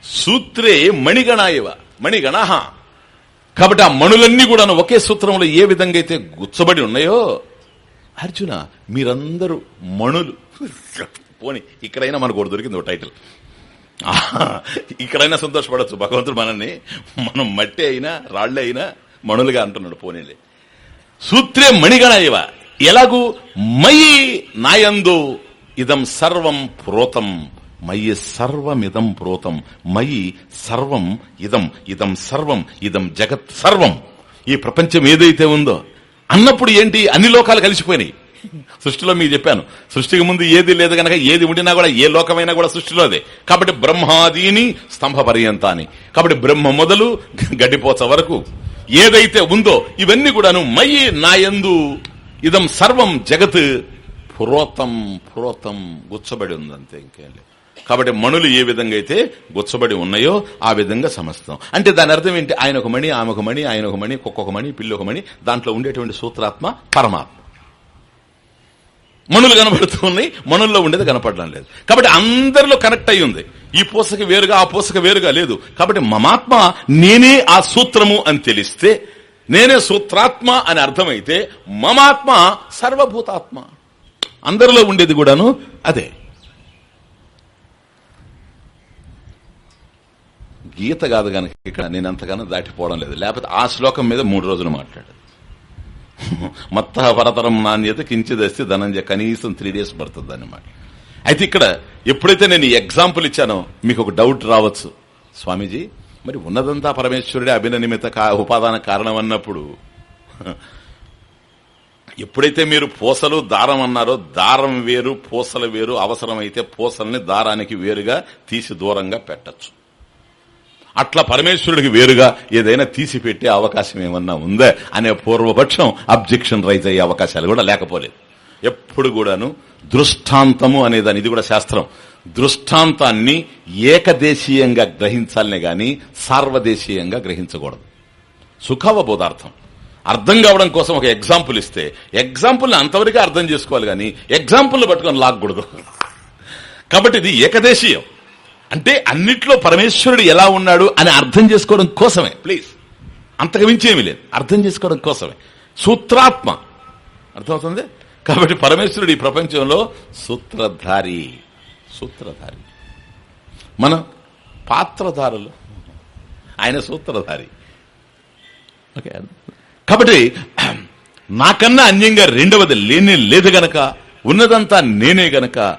సూత్రే మణిగణ ఇవ మణిగణ. కాబట్టి ఆ మణులన్నీ కూడా ఒకే సూత్రంలో ఏ విధంగా అయితే గుచ్చబడి ఉన్నాయో అర్జున మీరందరూ మణులు. పోని ఇక్కడైనా మనకు ఒకటి దొరికింది ఒక టైటిల్. ఆహా, ఇక్కడైనా సంతోషపడచ్చు. భగవంతుడు మనల్ని మనం మట్టి అయినా రాళ్ళే అయినా మణులుగా అంటున్నాడు పోనీలే. సూత్రే మణిగణ ఇవ ఎలాగూ మయి నాయందు ఇదం సర్వం ప్రోతం. మయి సర్వమిదం ప్రోతం. మయి సర్వం ఇదం ఇదం సర్వం ఇదం జగత్ సర్వం. ఈ ప్రపంచం ఏదైతే ఉందో అన్నప్పుడు ఏంటి? అన్ని లోకాలు కలిసిపోయినాయి. సృష్టిలో మీకు చెప్పాను. సృష్టికి ముందు ఏది లేదు గనక ఏది ఉండినా కూడా ఏ లోకమైనా కూడా సృష్టిలోదే కాబట్టి బ్రహ్మాదీని స్తంభ పర్యంతాని కాబట్టి బ్రహ్మ మొదలు గడ్డిపోచ వరకు ఏదైతే ఉందో ఇవన్నీ కూడాను మయి నాయందు. ఇదం సర్వం జగత్ పురోతం పురోతం గుచ్చబడి ఉందంతే ఇంకేం లేదు. కాబట్టి మణులు ఏ విధంగా అయితే గుచ్చబడి ఉన్నాయో ఆ విధంగా సమస్తం. అంటే దాని అర్థం ఏంటి? ఆయన ఒక మణి ఆమె ఒక మణి ఆయన ఒక మణి కుక్క ఒక మణి పిల్లి ఒక మణి దాంట్లో ఉండేటువంటి సూత్రాత్మ పరమాత్మ. మణులు కనబడుతూ ఉన్నాయి మనుల్లో ఉండేది కనపడడం లేదు. కాబట్టి అందరిలో కనెక్ట్ అయి ఉంది ఈ పూసకి వేరుగా ఆ పూసక వేరుగా లేదు. కాబట్టి మమాత్మ నేనే ఆ సూత్రము అని తెలిస్తే నేనే సూత్రాత్మ అని అర్థమైతే మమాత్మ సర్వభూతాత్మ. అందరిలో ఉండేది కూడాను అదే. గీత కాదు కనుక ఇక్కడ నేను అంతగానో దాటిపోవడం లేదు. లేకపోతే ఆ శ్లోకం మీద మూడు రోజులు మాట్లాడు. మత్త పరతరం నాణ్యత కించిదస్తే ధనంజయ కనీసం త్రీ డేస్ పడుతుంది అన్నమాట అయితే ఇక్కడ ఎప్పుడైతే నేను ఎగ్జాంపుల్ ఇచ్చానో మీకు ఒక డౌట్ రావచ్చు. స్వామీజీ మరి ఉన్నదంతా పరమేశ్వరుడే అభిననిమిత ఉపాదాన కారణం అన్నప్పుడు ఎప్పుడైతే మీరు పూసలు దారం అన్నారో దారం వేరు పూసలు వేరు అవసరమైతే పూసల్ని దారానికి వేరుగా తీసి దూరంగా పెట్టచ్చు. అట్లా పరమేశ్వరుడికి వేరుగా ఏదైనా తీసి పెట్టే అవకాశం ఏమన్నా ఉందా? అనే పూర్వపక్షం అబ్జెక్షన్ రైజ్ అయ్యే అవకాశాలు కూడా లేకపోలేదు. ఎప్పుడు కూడాను దృష్టాంతము అనేదాని ఇది కూడా శాస్త్రం. దృష్టాంతాన్ని ఏకదేశీయంగా గ్రహించాలనే గాని సార్వదేశీయంగా గ్రహించకూడదు. సుఖావబోధార్థం. అర్థం కావడం కోసం ఒక ఎగ్జాంపుల్ ఇస్తే ఎగ్జాంపుల్ని అంతవరకే అర్థం చేసుకోవాలి కానీ ఎగ్జాంపుల్ని పట్టుకొని లాక్కూడదు కాబట్టి ఇది ఏకదేశీయం. అంటే అన్నిట్లో పరమేశ్వరుడు ఎలా ఉన్నాడు అని అర్థం చేసుకోవడం కోసమే. ప్లీజ్. అంతకు మించి ఏమీ లేదు. అర్థం చేసుకోవడం కోసమే. సూత్రాత్మ. అర్థమవుతుంది? కాబట్టి పరమేశ్వరుడు ఈ ప్రపంచంలో సూత్రధారి సూత్రధారి. మన పాత్రధారులు. ఆయన సూత్రధారి. ఓకే. కాబట్టి నాకన్నా అన్యంగా రెండవది లేనే లేదు గనక ఉన్నదంతా నేనే గనక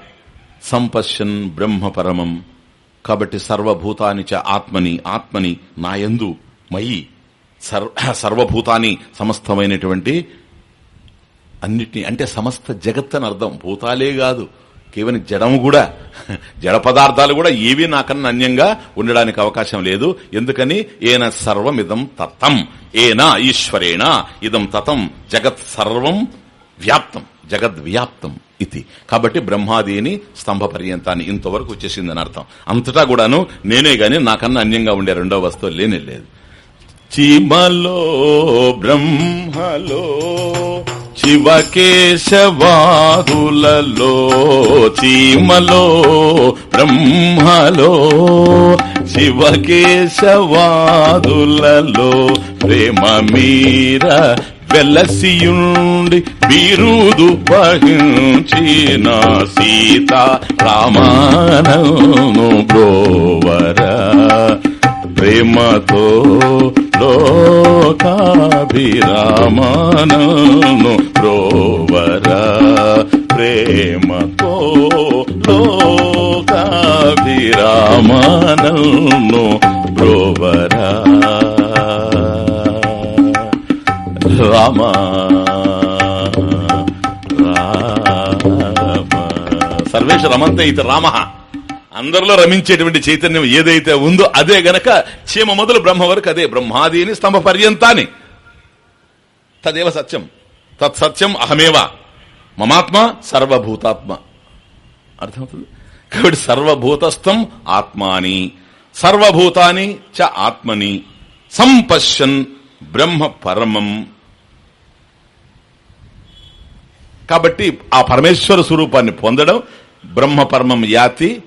సంపశ్యన్ బ్రహ్మ పరమం కాబట్టి సర్వభూతాని చ ఆత్మని ఆత్మని నాయందు మయి సర్వ సర్వభూతాని సమస్తమైనటువంటి అన్నిటినీ అంటే సమస్త జగత్ అని అర్థం. భూతాలే కాదు. కేవలం జడము కూడా జడ పదార్థాలు కూడా ఏవి నాకన్నా అన్యంగా ఉండడానికి అవకాశం లేదు. ఎందుకని? ఏన సర్వం ఇదం తత్తం ఏనా ఈశ్వరేణ ఇదం తతం. జగత్ సర్వం వ్యాప్తం. జగద్వ్యాప్తం ఇది. కాబట్టి బ్రహ్మాదిని స్తంభ పర్యంతాన్ని ఇంతవరకు వచ్చేసిందని అర్థం. అంతటా కూడాను నేనే గాని నాకన్నా అన్యంగా ఉండే రెండో వస్తువు లేనే లేదు. చీమలో బ్రహ్మలో శివకేశవాదులలో చీమలో బ్రహ్మలో శివకేశవాదులలో ప్రేమ మీర వెలసియుండి బిరుదు వహించిన సీత రామాను బ్రోవర ప్రేమతో లోకాభిరామాను రోవరా ప్రేమతో లోకాభిరామాను రోవరా రామ సర్వేష రమంతే ఇది రామ అందరిలో రమించేటువంటి చైతన్యం ఏదైతే ఉందో అదే గనక చీమ మొదలు బ్రహ్మ వరకు అదే బ్రహ్మాదీని స్తంభ పర్యంతాని తదేవ సత్యం. తత్సత్యం అహమేవ. మమాత్మ సర్వభూతాత్మ. అర్థమవుతుంది? కాబట్టి సర్వభూతస్థం ఆత్మాని. సర్వభూతాని చ ఆత్మని. సంపశ్యన్ బ్రహ్మ పరమం. కాబట్టి ఆ పరమేశ్వర స్వరూపాన్ని పొందడం బ్రహ్మ పరమం యాతి.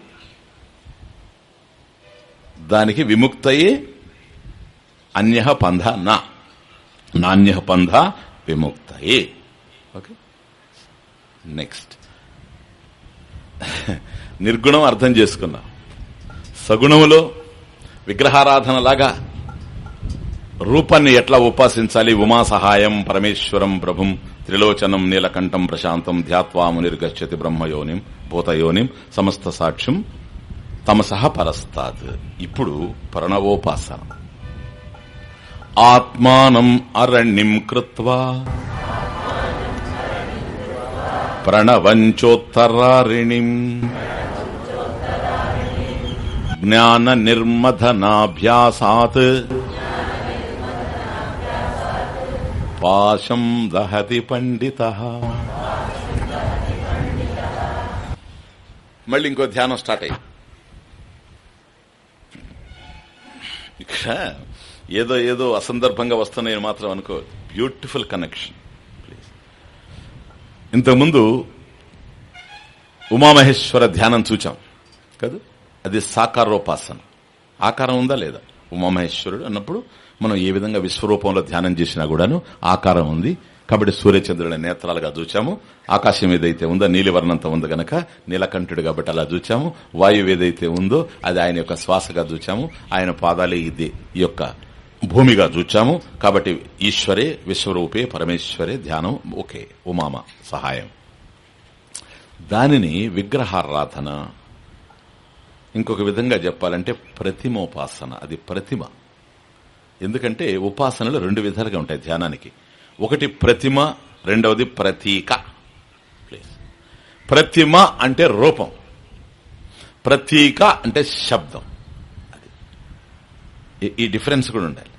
దానికి విముక్తయే అన్య పంధ నా. నాణ్య పంధ విముక్తయే. ఓకే నెక్స్ట్ నిర్గుణం అర్థం చేసుకున్నా. సగుణములో విగ్రహారాధన లాగా రూపాన్ని ఎట్లా ఉపాసించాలి? ఉమా సహాయం పరమేశ్వరం ప్రభుం త్రిలోచనం నీలకంఠం ప్రశాంతం ధ్యాత్వా మునిర్గచ్చతి బ్రహ్మయోనిం భూతయోనిం సమస్త సాక్ష్యం తమసహ పరస్తాత్ ఇప్పుడు ప్రణవోపాసన. ఆత్మానం అరణ్యం కృత్వా. ప్రణవంచోత్తరారిణిం. జ్ఞాన నిర్మధనాభ్యాసాత్ పాశం దహతి పండిత. మళ్ళీ ఇంకో ధ్యానం స్టార్ట్ అయ్యి. ఇక్కడ ఏదో ఏదో అసందర్భంగా వస్తున్నాయని మాత్రం అనుకో. బ్యూటిఫుల్ కనెక్షన్ ఇంతకుముందు ఉమామహేశ్వర ధ్యానం చూచాం. కదా? అది సాకారోపాసన. ఆకారం ఉందా లేదా? ఉమామహేశ్వరుడు అన్నప్పుడు మనం ఏ విధంగా విశ్వరూపంలో ధ్యానం చేసినా కూడాను ఆకారం ఉంది. కాబట్టి సూర్యచంద్రుల నేత్రాలుగా చూచాము. ఆకాశం ఏదైతే ఉందో నీలివర్ణంత ఉంది గనక నీలకంఠుడు కాబట్టి అలా చూచాము. వాయువు ఏదైతే ఉందో అది ఆయన యొక్క శ్వాసగా చూచాము. ఆయన పాదాలే ఇది ఈ యొక్క భూమిగా చూచాము. కాబట్టి ఈశ్వరే విశ్వరూపే పరమేశ్వరే ధ్యానం ఓకే. ఉమామ సహాయం. దానిని విగ్రహారాధన. ఇంకొక విధంగా చెప్పాలంటే ప్రతిమోపాసన. అది ప్రతిమ. ఎందుకంటే ఉపాసనలు రెండు విధాలుగా ఉంటాయి ధ్యానానికి. ఒకటి ప్రతిమ రెండవది ప్రతీక. ప్లీజ్. ప్రతిమ అంటే రూపం. ప్రతీక అంటే శబ్దం. ఈ- డిఫరెన్స్ కూడా ఉండాలి.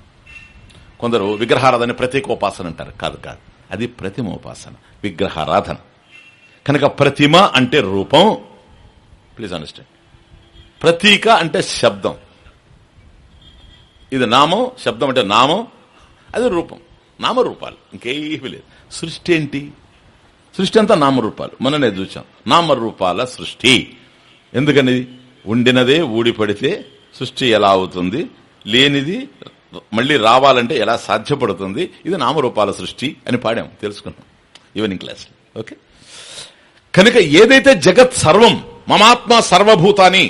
కొందరు విగ్రహారాధన ప్రతీకోపాసన అంటారు. కాదు కాదు. అది ప్రతిమోపాసన విగ్రహారాధన. కనుక ప్రతిమ అంటే రూపం. ప్లీజ్ అండర్స్టాండ్ ప్రతీక అంటే శబ్దం. ఇది నామం శబ్దం అంటే నామం అది రూపం. నామరూపాలు. ఇంకేమీ లేదు. సృష్టి ఏంటి? సృష్టి అంతా నామరూపాలు. మననే చూచాం నామరూపాల సృష్టి. ఎందుకని ఉండినదే ఊడిపడితే సృష్టి ఎలా అవుతుంది? లేనిది మళ్ళీ రావాలంటే ఎలా సాధ్యపడుతుంది? ఇది నామరూపాల సృష్టి అని పాడాం తెలుసుకున్నాం. ఈవినింగ్ క్లాస్ ఓకే కనుక ఏదైతే జగత్ సర్వం మమాత్మ సర్వభూతాన్ని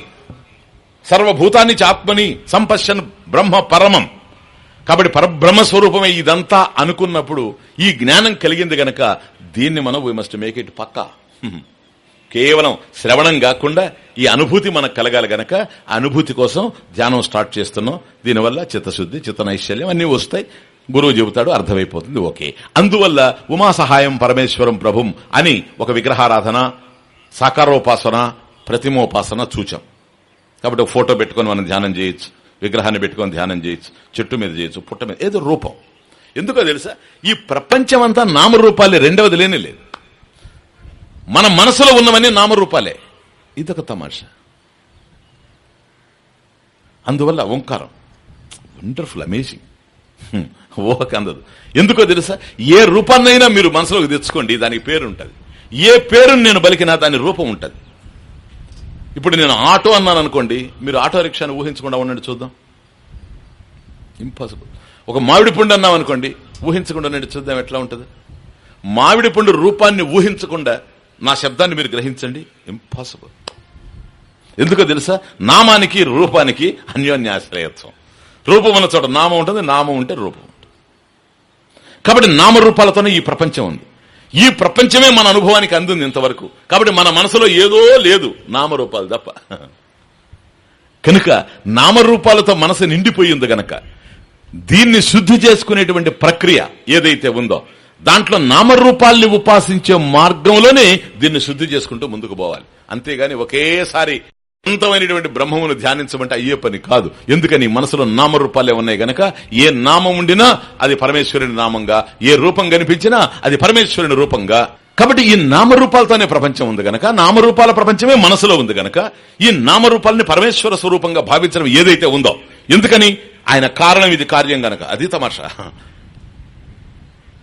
సర్వభూతాన్ని చాత్మని సంపశ్యన్ బ్రహ్మ పరమం కాబట్టి పరబ్రహ్మ స్వరూపమే ఇదంతా అనుకున్నప్పుడు ఈ జ్ఞానం కలిగింది గనక దీన్ని మనం వీ మస్ట్ మేక్ ఇట్ పక్కా. కేవలం శ్రవణం కాకుండా ఈ అనుభూతి మనకు కలగాలి గనక ఆ అనుభూతి కోసం ధ్యానం స్టార్ట్ చేస్తున్నాం. దీనివల్ల చిత్తశుద్ధి చిత్త నైశ్చల్యం అన్ని వస్తాయి. గురువు చెబుతాడు అర్థమైపోతుంది ఓకే. అందువల్ల ఉమా సహాయం పరమేశ్వరం ప్రభుం అని ఒక విగ్రహారాధన సాకారోపాసన ప్రతిమోపాసన చూచాం కాబట్టి ఫోటో పెట్టుకొని మనం ధ్యానం చేయొచ్చు విగ్రహాన్ని పెట్టుకొని ధ్యానం చేయొచ్చు చెట్టు మీద చేయొచ్చు పుట్ట మీద ఏదో రూపం. ఎందుకో తెలుసా? ఈ ప్రపంచం అంతా నామరూపాలే రెండవది లేనే లేదు. మన మనసులో ఉన్నవన్నీ నామరూపాలే. ఇదొక తమాషా. అందువల్ల ఓంకారం. వండర్ఫుల్ అమేజింగ్ ఓహక అందదు. ఎందుకో తెలుసా? ఏ రూపాన్నైనా మీరు మనసులోకి తెచ్చుకోండి దానికి పేరు ఉంటుంది ఏ పేరుని నేను బలికినా దాని రూపం ఉంటుంది. ఇప్పుడు నేను ఆటో అన్నాను అనుకోండి మీరు ఆటో రిక్షాను ఊహించకుండా ఉండండి చూద్దాం. ఇంపాసిబుల్ ఒక మామిడి పండు అన్నాం అనుకోండి ఊహించకుండా ఉండండి చూద్దాం ఎట్లా ఉంటుంది. మామిడి పండు రూపాన్ని ఊహించకుండా నా శబ్దాన్ని మీరు గ్రహించండి. ఇంపాసిబుల్ ఎందుకో తెలుసా? నామానికి రూపానికి అన్యోన్యాశ్రయత్వం. రూపం ఉన్న చోట నామం ఉంటుంది నామం ఉంటే రూపం ఉంటుంది. కాబట్టి నామరూపాలతోనే ఈ ప్రపంచం ఉంది. ఈ ప్రపంచమే మన అనుభవానికి అందింది ఇంతవరకు. కాబట్టి మన మనసులో ఏదో లేదు నామరూపాలు తప్ప. కనుక నామరూపాలతో మనసు నిండిపోయింది గనక దీన్ని శుద్ధి చేసుకునేటువంటి ప్రక్రియ ఏదైతే ఉందో దాంట్లో నామరూపాల్ని ఉపాసించే మార్గంలోనే దీన్ని శుద్ధి చేసుకుంటూ ముందుకు పోవాలి. అంతేగాని ఒకేసారి అనంతమైనటువంటి బ్రహ్మమును ధ్యానించమంటే అయ్యే పని కాదు. ఎందుకని? మనసులో నామరూపాలే ఉన్నాయి గనక ఏ నామం ఉండినా అది పరమేశ్వరుని నామంగా ఏ రూపం కనిపించినా అది పరమేశ్వరుని రూపంగా. కాబట్టి ఈ నామరూపాలతోనే ప్రపంచం ఉంది గనక నామరూపాల ప్రపంచమే మనసులో ఉంది గనక ఈ నామరూపాలని పరమేశ్వర స్వరూపంగా భావించడం ఏదైతే ఉందో ఎందుకని? ఆయన కారణం ఇది కార్యం గనక. అది తమాషా.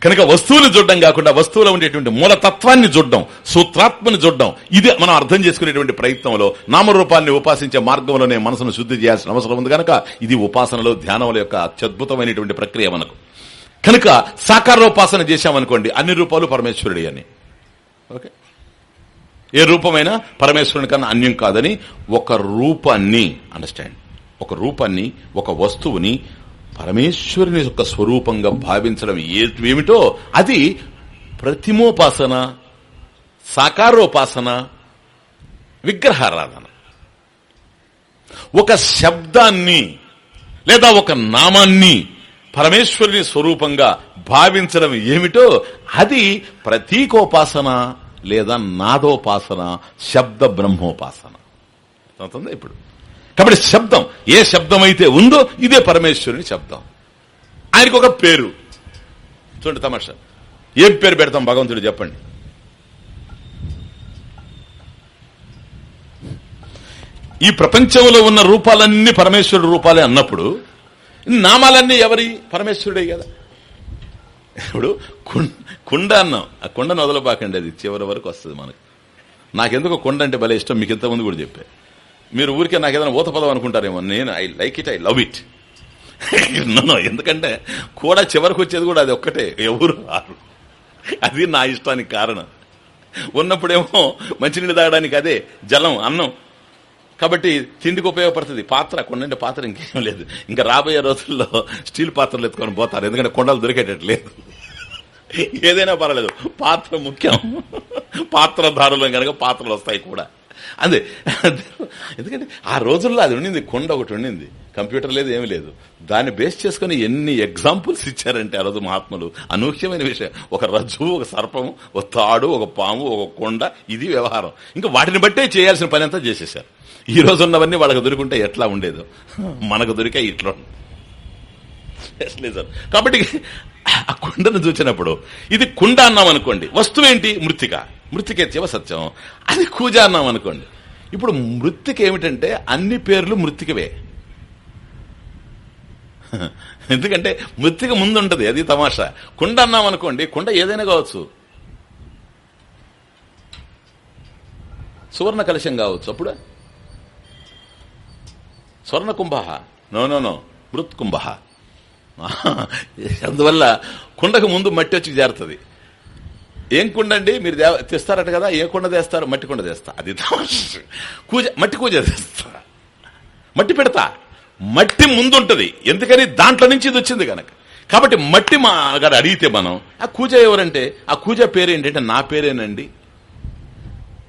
కనుక వస్తువులు చూడడం కాకుండా వస్తువులో ఉండేటువంటి మూలతత్వాన్ని చూడడం సూత్రాత్మని చూడడం ఇది మనం అర్థం చేసుకునేటువంటి ప్రయత్నంలో నామరూపాన్ని ఉపాసించే మార్గంలోనే మనసును శుద్ధి చేయాల్సిన అవసరం ఉంది కనుక ఇది ఉపాసనలో ధ్యానముల యొక్క అత్యద్భుతమైనటువంటి ప్రక్రియ మనకు. కనుక సాకారోపాసన చేశామనుకోండి అన్ని రూపాలు పరమేశ్వరుడి అని. ఓకే? ఏ రూపమైనా పరమేశ్వరుని కన్నా అన్యం కాదని ఒక రూపాన్ని అండర్స్టాండ్ ఒక రూపాన్ని ఒక వస్తువుని పరమేశ్వరుని యొక్క స్వరూపంగా భావించడం ఏమిటో అది ప్రతిమోపాసన సాకారోపాసన విగ్రహారాధన. ఒక శబ్దాన్ని లేదా ఒక నామాన్ని పరమేశ్వరుని స్వరూపంగా భావించడం ఏమిటో అది ప్రతీకోపాసన లేదా నాదోపాసన శబ్ద బ్రహ్మోపాసన. ఇప్పుడు? కాబట్టి శబ్దం ఏ శబ్దం అయితే ఉందో ఇదే పరమేశ్వరుని శబ్దం. ఆయనకు ఒక పేరు. చూడండి తమాషా. ఏం పేరు పెడతాం భగవంతుడు చెప్పండి. ఈ ప్రపంచంలో ఉన్న రూపాలన్నీ పరమేశ్వరుడు రూపాలే అన్నప్పుడు నామాలన్నీ ఎవరి? పరమేశ్వరుడే కదా. ఇప్పుడు కుండ అన్నాం. ఆ కుండను వదలబాకండి అది చివరి వరకు వస్తుంది మనకు. నాకెందుకు కుండ అంటే భలే ఇష్టం మీకు ఇంతకుముందు కూడా చెప్పాను మీరు ఊరికే నాకు ఏదైనా ఊత పదం అనుకుంటారేమో. నేను I like it I love it ఎందుకంటే కూడా చివరికి వచ్చేది కూడా అది ఒక్కటే. ఎవరు రారు. అది నా ఇష్టానికి కారణం. ఉన్నప్పుడేమో మంచినీళ్ళు తాగడానికి అదే జలం అన్నం. కాబట్టి తిండికి ఉపయోగపడుతుంది. పాత్ర కొండంటే పాత్ర ఇంకేం లేదు. ఇంకా రాబోయే రోజుల్లో స్టీల్ పాత్రలు ఎత్తుకొని పోతారు. ఎందుకంటే కొండలు దొరికేటట్లేదు. ఏదైనా పర్వాలేదు. పాత్ర ముఖ్యం. పాత్రధారులు కనుక పాత్రలు వస్తాయి కూడా. అదే. ఎందుకంటే ఆ రోజుల్లో అది ఉండింది కొండ ఒకటి ఉండింది. కంప్యూటర్ లేదు ఏమీ లేదు. దాన్ని బేస్ చేసుకుని ఎన్ని ఎగ్జాంపుల్స్ ఇచ్చారంటే ఆ రోజు మహాత్ములు. అనూహ్యమైన విషయం. ఒక రజ్జువు ఒక సర్పము ఒక తాడు ఒక పాము ఒక కొండ ఇది వ్యవహారం. ఇంకా వాటిని బట్టే చేయాల్సిన పని అంతా చేసేసారు ఈ రోజు ఉన్నవన్నీ వాళ్ళకి దొరికింటే ఎట్లా ఉండేదో? మనకు దొరికే ఇట్లా. సార్. కాబట్టి ఆ కుండను చూసినప్పుడు ఇది కుండ అన్నాం అనుకోండి వస్తువు ఏంటి? మృతిక. మృతికేత్యవ సత్యం. అది కూజ అన్నాం అనుకోండి. ఇప్పుడు మృతిక ఏమిటంటే అన్ని పేర్లు మృతికవే. <laughs> ఎందుకంటే మృతిక ముందుంటది అది తమాషా. కుండ అన్నాం అనుకోండి కుండ ఏదైనా కావచ్చు. సువర్ణ కలశం కావచ్చు అప్పుడు? స్వర్ణ కుంభ నో నో నో మృత్ కుంభ <laughs> అందువల్ల కుండకు ముందు మట్టి వచ్చి చేరుతుంది ఏం కుండ మీరు దేవ- తెస్తారట కదా ఏ కుండ తెస్తారు? మట్టి కుండ తెస్తా. అది కూజ మట్టి కూజ తెస్తా. మట్టి పెడతా. మట్టి ముందుంటది. ఎందుకని? దాంట్లో నుంచి ఇది వచ్చింది కనుక కాబట్టి మట్టి మా గారు అడిగితే మనం ఆ కూజ ఎవరంటే? ఆ కూజ పేరేంటంటే నా పేరేనండి.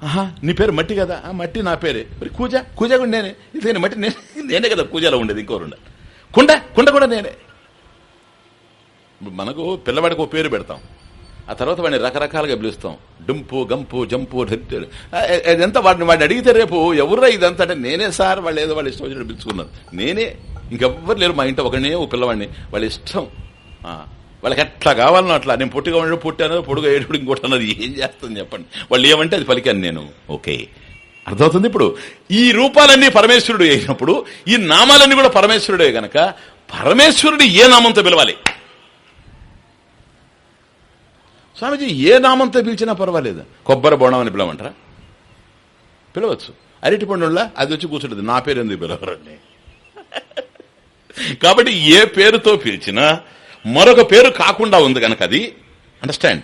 ఆహా నీ పేరు మట్టి కదా? ఆ మట్టి నా పేరే. మరి కూజ? కూజ కూడా నేనే. ఇదే మట్టి? నేనే. నేనే కదా కూజాలో ఉండేది ఇంకో రెండు కుండ? కుండ కూడా నేనే. మనకు పిల్లవాడికి ఒక పేరు పెడతాం. ఆ తర్వాత వాడిని రకరకాలుగా పిలుస్తాం. డుంపు గంపు జంపు ఇదంతా వాడిని వాడిని అడిగితే రేపు ఎవర్రా ఇదంతా? అంటే నేనే సార్ వాళ్ళు ఏదో వాళ్ళు ఇష్టం వచ్చినట్టు పిలుచుకున్నారు. నేనే? ఇంకెవ్వరు లేరు మా ఇంట్లో ఒకనే ఓ పిల్లవాడిని. వాళ్ళ ఇష్టం. ఆ, వాళ్ళకి ఎట్లా కావాలన్నా అట్లా. నేను పొట్టిగా ఉండి పుట్టాను పొడుగా ఏడు ఇంకోటి అన్నది ఏం చేస్తుంది చెప్పండి. వాళ్ళు ఏమంటే అది పలికాను నేను. ఓకే. అర్థమవుతుంది ఇప్పుడు? ఈ రూపాలన్నీ పరమేశ్వరుడు అయినప్పుడు ఈ నామాలన్నీ కూడా పరమేశ్వరుడే గనక పరమేశ్వరుడు ఏ నామంతో పిలవాలి? స్వామీజీ ఏ నామంతో పిలిచినా పర్వాలేదు. కొబ్బరి బోణం అని పిలవమంటారా? పిలవచ్చు. అరటి పండులా అది వచ్చి కూర్చుంటుంది. నా పేరు ఎందుకు పిలవరండి? కాబట్టి ఏ పేరుతో పిలిచినా మరొక పేరు కాకుండా ఉంది గనక అది అండర్స్టాండ్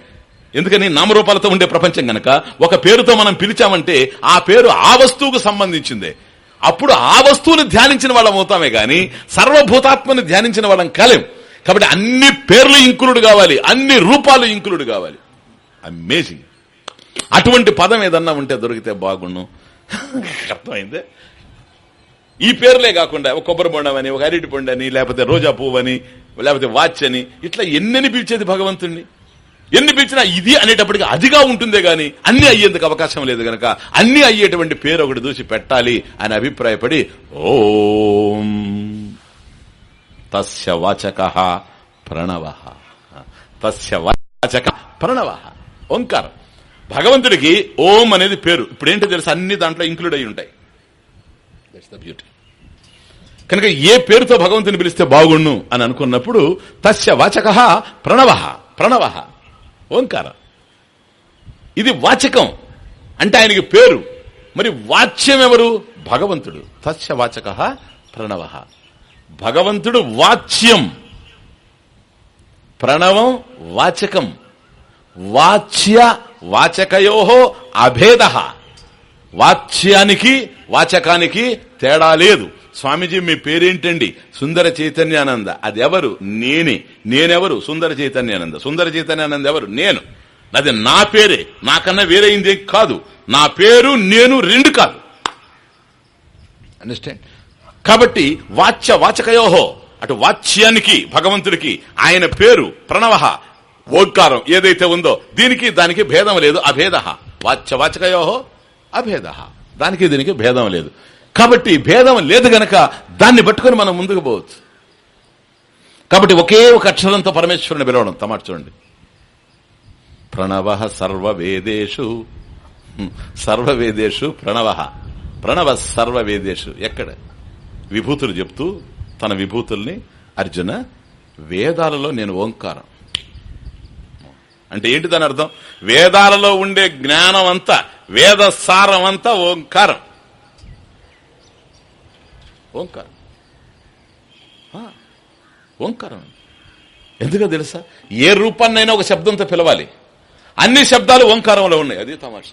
ఎందుకని? నామరూపాలతో ఉండే ప్రపంచం గనక ఒక పేరుతో మనం పిలిచామంటే ఆ పేరు ఆ వస్తువుకు సంబంధించిందే. అప్పుడు ఆ వస్తువుని ధ్యానించిన వాళ్ళం అవుతామే గాని సర్వభూతాత్మని ధ్యానించిన వాళ్ళం కాలేం. కాబట్టి అన్ని పేర్లు ఇంకులుడు కావాలి అన్ని రూపాలు ఇంకులుడు కావాలి. అమేజింగ్ అటువంటి పదం ఏదన్నా ఉంటే దొరికితే బాగుండు. <laughs> అర్థమైందే? ఈ పేర్లే కాకుండా ఒక కొబ్బరి బొండం అని ఒక అరటి పండు అని లేకపోతే రోజా పువ్వు అని లేకపోతే వాచ్ అని ఇట్లా ఎన్నెన్ని పిలిచేది భగవంతుణ్ణి? ఎన్ని పిలిచినా ఇది అనేటప్పటికి అదిగా ఉంటుందే గాని అన్ని అయ్యేందుకు అవకాశం లేదు గనక అన్ని అయ్యేటువంటి పేరు ఒకటి దూసి పెట్టాలి అని అభిప్రాయపడి ఓం. తస్య వాచక ప్రణవ. తస్య వాచక ప్రణవ. ఓంకారం. భగవంతుడికి ఓం అనేది పేరు. ఇప్పుడు ఏంటో తెలుసు? అన్ని దాంట్లో ఇంక్లూడ్ అయి ఉంటాయి. దట్స్ ద బ్యూటీ కనుక ఏ పేరుతో భగవంతుని పిలిస్తే బాగుండు అని అనుకున్నప్పుడు తస్య వాచక ప్రణవ. ప్రణవ. ఓంకార. ఇది వాచకం. అంటే ఆయనకి పేరు. మరి వాచ్యం ఎవరు? భగవంతుడు. తస్య వాచక ప్రణవ. భగవంతుడు వాచ్యం. ప్రణవం వాచకం. వాచ్య వాచకయో అభేద. వాచ్యానికి వాచకానికి తేడా లేదు. స్వామీజీ మీ పేరేంటండి? సుందర చైతన్యానంద. అది ఎవరు నేనే. నేనెవరు? సుందర చైతన్యానంద. సుందర చైతన్యానంద ఎవరు? నేను. అది నా పేరే. నాకన్నా వేరైంది కాదు. నా పేరు నేను రెండు కాదు. అండర్స్టాండ్ కాబట్టి వాచ్య వాచకయోహో అటు వాచ్యానికి భగవంతుడికి ఆయన పేరు ప్రణవ ఓంకారం ఏదైతే ఉందో దీనికి దానికి భేదం లేదు అభేద. వాచ్య వాచకయోహో అభేద. దానికి దీనికి భేదం లేదు. కాబట్టి భేదం లేదు గనక దాన్ని పట్టుకొని మనం ముందుకు పోవచ్చు. కాబట్టి ఒకే ఒక అక్షరంతో పరమేశ్వరుని పిలవడం తమాట చూడండి. ప్రణవ సర్వవేదేషు. సర్వవేదేషు ప్రణవ. ప్రణవ సర్వవేదేషు. ఎక్కడ? విభూతులు చెప్తూ తన విభూతుల్ని అర్జున వేదాలలో నేను ఓంకారం. అంటే ఏంటి దాని అర్థం? వేదాలలో ఉండే జ్ఞానం అంతా వేద సారం అంతా ఓంకారం. ఓంకారం ఓంకారం. ఎందుకో తెలుసా? ఏ రూపాన్నైనా ఒక శబ్దంతో పిలవాలి. అన్ని శబ్దాలు ఓంకారంలో ఉన్నాయి. అది తమాష.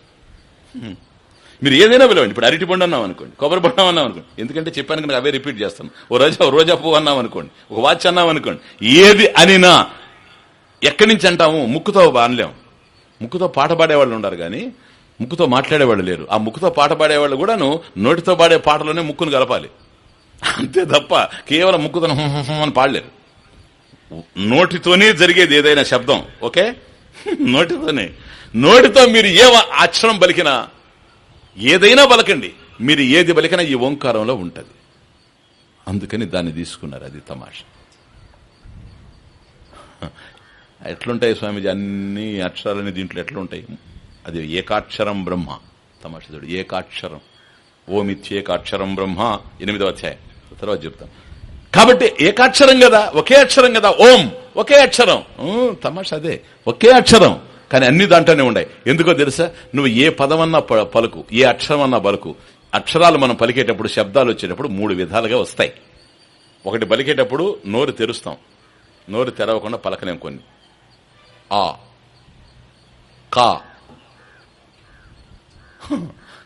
మీరు ఏదైనా పిలవండి ఇప్పుడు అరటి పండు అన్నాం అనుకోండి కొబ్బరి పండు అన్నాం అనుకోండి. ఎందుకంటే చెప్పాను కనుక అవే రిపీట్ చేస్తాను ఓ రోజా ఓ రోజా పువ్వు అన్నాం అనుకోండి ఒక వాచ్ అన్నాం అనుకోండి ఏది అనినా ఎక్కడి నుంచి అంటాము? ముక్కుతో అనలేం. ముక్కుతో పాట పాడేవాళ్ళు ఉండరు కానీ ముక్కుతో మాట్లాడేవాళ్ళు లేరు. ఆ ముక్కుతో పాట పాడేవాళ్ళు కూడాను నోటితో పాడే పాటలోనే ముక్కును కలపాలి. అంతే తప్ప కేవలం ముక్కుతో అని పాడలేరు. నోటితోనే జరిగేది ఏదైనా శబ్దం ఓకే? నోటితోనే. నోటితో మీరు ఏ అక్షరం పలికినా ఏదైనా పలకండి. మీరు ఏది పలికినా ఈ ఓంకారంలో ఉంటుంది. అందుకని దాన్ని తీసుకున్నారు. అది తమాష. ఎట్లుంటాయి స్వామిజీ? అన్ని అక్షరాలని దీంట్లో ఎట్లుంటాయి? అది ఏకాక్షరం బ్రహ్మ. తమాషుడు ఏకాక్షరం. ఓమిత్యేకాక్షరం బ్రహ్మ. ఎనిమిదో అధ్యాయం. తర్వాత చెప్తాం. కాబట్టి ఏకాక్షరం కదా ఒకే అక్షరం కదా. ఓం. ఒకే అక్షరం. తమాష అదే. ఒకే అక్షరం. కానీ అన్ని దాంట్లోనే ఉన్నాయి. ఎందుకో తెలుసా? నువ్వు ఏ పదమన్నా ప- పలుకు ఏ అక్షరమన్నా పలుకు అక్షరాలు మనం పలికేటప్పుడు శబ్దాలు వచ్చేటప్పుడు మూడు విధాలుగా వస్తాయి. ఒకటి పలికేటప్పుడు నోరు తెరుస్తాం. నోరు తెరవకుండా పలకలేం కొన్ని. ఆ కా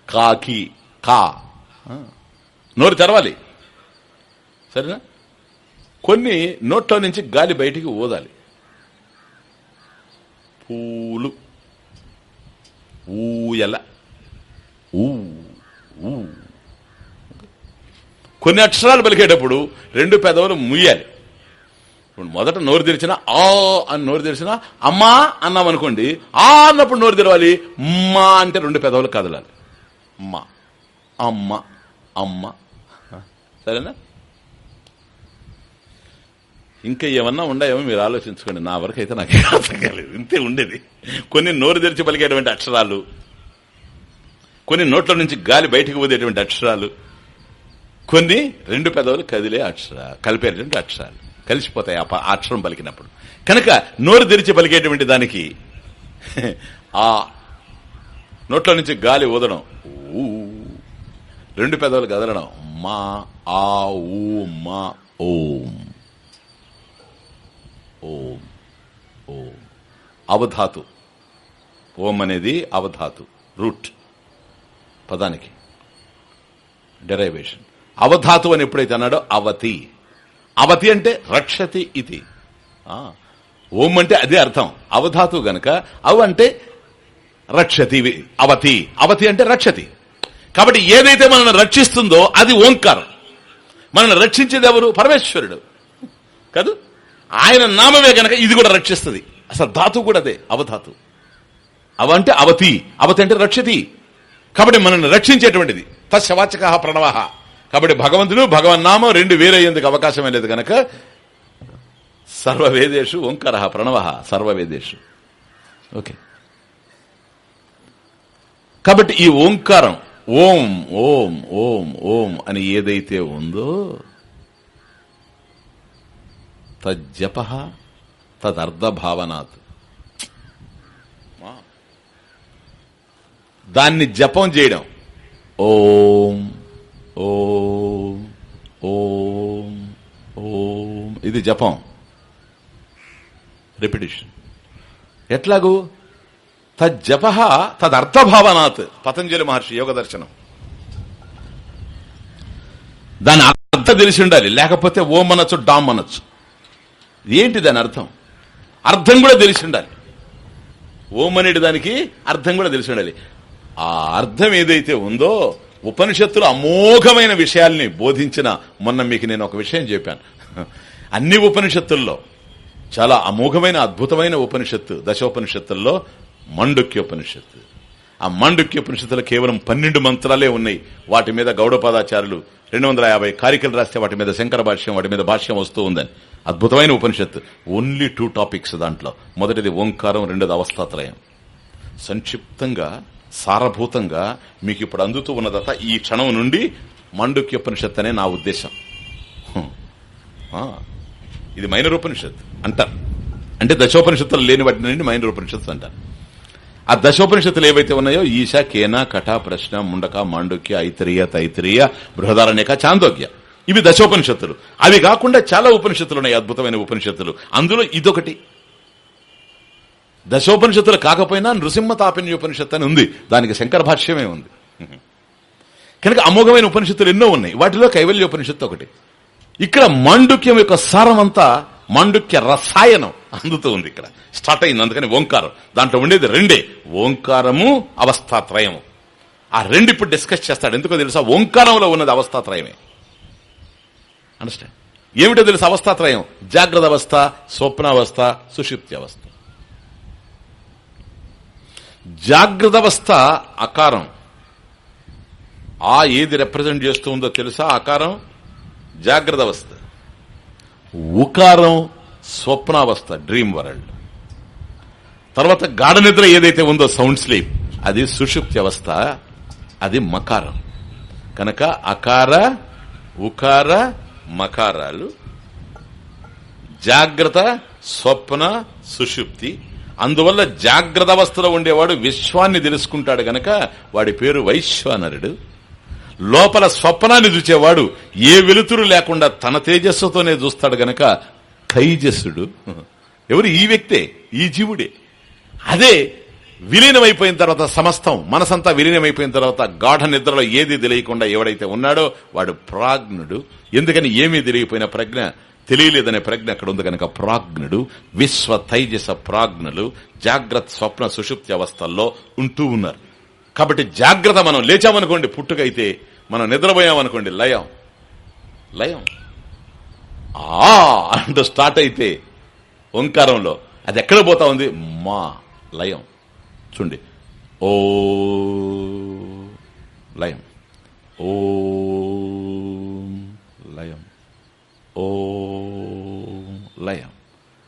కాకి కా. నోరు తెరవాలి. సరేనా? కొన్ని నోట్లో నుంచి గాలి బయటికి ఊదాలి. పూలు. ఊయల. ఊ ఊ. కొన్ని అక్షరాలు పలికేటప్పుడు రెండు పెదవులు ముయ్యాలి. ఇప్పుడు మొదట నోరు తెరిచిన ఆ అని నోరు తెరిచిన అమ్మా అన్నాం అనుకోండి ఆ అన్నప్పుడు నోరు తెరవాలి మా అంటే రెండు పెదవులు కదలాలి. అమ్మ అమ్మ అమ్మ. సరేనా? ఇంకా ఏమన్నా ఉన్నాయేమో మీరు ఆలోచించుకోండి. నా వరకు అయితే నాకు అర్థం కాలేదు. ఇంతే ఉండేది. కొన్ని నోరు తెరిచి పలికేటువంటి అక్షరాలు కొన్ని నోట్ల నుంచి గాలి బయటకు పోదేటువంటి అక్షరాలు కొన్ని రెండు పెదవులు కదిలే అక్షర కలిపేటువంటి అక్షరాలు. కలిసిపోతాయి ఆ ఆ అక్షరం పలికినప్పుడు. కనుక నోరు తెరిచి పలికేటువంటి దానికి ఆ నోట్ల నుంచి గాలి ఊదడం ఊ రెండు పెదవులు కదలడం మా ఆ ఊ మా ఓం. ఓం ఓం. అవధాతు. ఓం అనేది అవధాతు రూట్ పదానికి. డెరైవేషన్ అవధాతు అని ఎప్పుడైతే అన్నాడో అవతి. అవతి అంటే రక్షతి ఇది. ఆ, ఓం అంటే అదే అర్థం. అవధాతు గనక అవ అంటే రక్షతి అవతి. అవతి అంటే రక్షతి. కాబట్టి ఏదైతే మనల్ని రక్షిస్తుందో అది ఓంకారం. మనల్ని రక్షించేది ఎవరు? పరమేశ్వరుడు. కాదు? ఆయన నామమే గనక ఇది కూడా రక్షిస్తుంది. అసలు ధాతు కూడా అదే అవధాతు. అవ అంటే అవతి అవతి అంటే రక్షతి. కాబట్టి మనల్ని రక్షించేటువంటిది. తశవాచక ప్రణవహ కాబట్టి భగవంతుడు భగవన్నామం రెండు వేరయ్యేందుకు అవకాశమే లేదు గనక సర్వవేదేషు ఓంకర ప్రణవ సర్వవేదేషు. ఓకే. కాబట్టి ఈ ఓంకారం ఓం ఓం ఓం ఓం అని ఏదైతే ఉందో తజ్జప తదర్థభావనాత్ దాన్ని జపం చేయడం. ఓం ఓం ఓం ఓం. ఇది జపం. రిపిటిషన్. ఎట్లాగూ? తజ్జప తదర్థభావనాత్ పతంజలి మహర్షి యోగ దర్శనం. దాని అర్థం తెలిసి ఉండాలి. లేకపోతే ఓం అనొచ్చు డామ్ అనొచ్చు ఏంటి దాని అర్థం? అర్థం కూడా తెలిసి ఉండాలి. ఓం అనేది దానికి అర్థం కూడా తెలిసి ఉండాలి. ఆ అర్థం ఏదైతే ఉందో ఉపనిషత్తులు అమోఘమైన విషయాల్ని బోధించిన మొన్న మీకు నేను ఒక విషయం చెప్పాను. అన్ని ఉపనిషత్తుల్లో చాలా అమోఘమైన అద్భుతమైన ఉపనిషత్తు దశోపనిషత్తుల్లో మండుక్యోపనిషత్తు. ఆ మాండుక్యోపనిషత్తులో కేవలం పన్నెండు మంత్రాలే ఉన్నాయి. వాటి మీద గౌడపాదాచారులు రెండు వందల యాభై కారికలు రాస్తే వాటి మీద శంకర భాష్యం వాటి మీద భాష్యం వస్తూ ఉందని. అద్భుతమైన ఉపనిషత్తు. ఓన్లీ టూ టాపిక్స్ దాంట్లో. మొదటిది ఓంకారం రెండోది అవస్థాత్రయం. సంక్షిప్తంగా సారభూతంగా మీకు ఇప్పుడు అందుతూ ఉన్నదత ఈ క్షణం నుండి మాండుక్యోపనిషత్తు అనే నా ఉద్దేశం. ఇది మైనర్ ఉపనిషత్తు అంటారు అంటే దశోపనిషత్తులు లేని వాటి నుండి మైనర్ ఉపనిషత్తు అంటారు ఆ దశోపనిషత్తులు ఏవైతే ఉన్నాయో ఈశ కేనా కఠ ప్రశ్న ముండక మాండుక్య ఐతిరియ తైతిరియ బృహదారణ్యక చాందోగ్య. ఇవి దశోపనిషత్తులు. అవి కాకుండా చాలా ఉపనిషత్తులు ఉన్నాయి అద్భుతమైన ఉపనిషత్తులు. అందులో ఇదొకటి. దశోపనిషత్తులు కాకపోయినా నృసింహ తాపిన్యోపనిషత్తు అని ఉంది. దానికి శంకర భాష్యమే ఉంది. కనుక అమోఘమైన ఉపనిషత్తులు ఎన్నో ఉన్నాయి. వాటిలో కైవల్యోపనిషత్తు ఒకటి. ఇక్కడ మాండుక్యం యొక్క సారం అంతా మాండుక్య రసాయనం అందుతూ ఉంది ఇక్కడ. స్టార్ట్ అయింది అందుకని ఓంకారం. దాంట్లో ఉండేది రెండే. ఓంకారము అవస్థాత్రయము. ఆ రెండు ఇప్పుడు డిస్కస్ చేస్తాడు. ఎందుకో తెలుసా? ఓంకారంలో ఉన్నది అవస్థాత్రయమే. అండర్స్టాండ్ ఏమిటో తెలుసు అవస్థాత్రయం జాగ్రత్త అవస్థ స్వప్నావస్థ సుషుప్తి అవస్థ జాగ్రత్త అవస్థ అకారం ఆ ఏది రిప్రజెంట్ చేస్తూ ఉందో తెలుసా ఆకారం? జాగ్రత్త అవస్థ. ఉకారం స్వప్నావస్థ డ్రీమ్ వరల్డ్ తర్వాత గాఢ నిద్ర ఏదైతే ఉందో సౌండ్ స్లీప్ అది సుషుప్తి అవస్థ అది మకారం. కనుక అకార ఉకార మకారాలు జాగ్రత్త స్వప్న సుషుప్తి. అందువల్ల జాగ్రత్త అవస్థలో ఉండేవాడు విశ్వాన్ని తెలుసుకుంటాడు గనక వాడి పేరు వైశ్వానరుడు. లోపల స్వప్నాన్ని చూచేవాడు ఏ వెలుతురు లేకుండా తన తేజస్సుతోనే చూస్తాడు గనక తైజస్సుడు ఎవరు? ఈ వ్యక్తే ఈ జీవుడే. అదే విలీనమైపోయిన తర్వాత సమస్తం మనసంతా విలీనమైపోయిన తర్వాత గాఢ నిద్రలో ఏది తెలియకుండా ఎవడైతే ఉన్నాడో వాడు ప్రాజ్ఞుడు. ఎందుకని ఏమీ తెలియపోయిన ప్రజ్ఞ? తెలియలేదనే ప్రజ్ఞ అక్కడ ఉంది కనుక ప్రాజ్ఞుడు విశ్వ తైజస ప్రాజ్ఞులు జాగ్రత్త స్వప్న సుషుప్తి అవస్థల్లో ఉంటూ ఉన్నారు. కాబట్టి జాగ్రత్త మనం లేచామనుకోండి పుట్టుకైతే మనం నిద్రపోయామనుకోండి లయం. లయం. ఆ అంటూ స్టార్ట్ అయితే ఓంకారంలో అది ఎక్కడ పోతా ఉంది? మా లయం. చూడండి. ఓ లయం. ఓ లయం. ఓ లయం.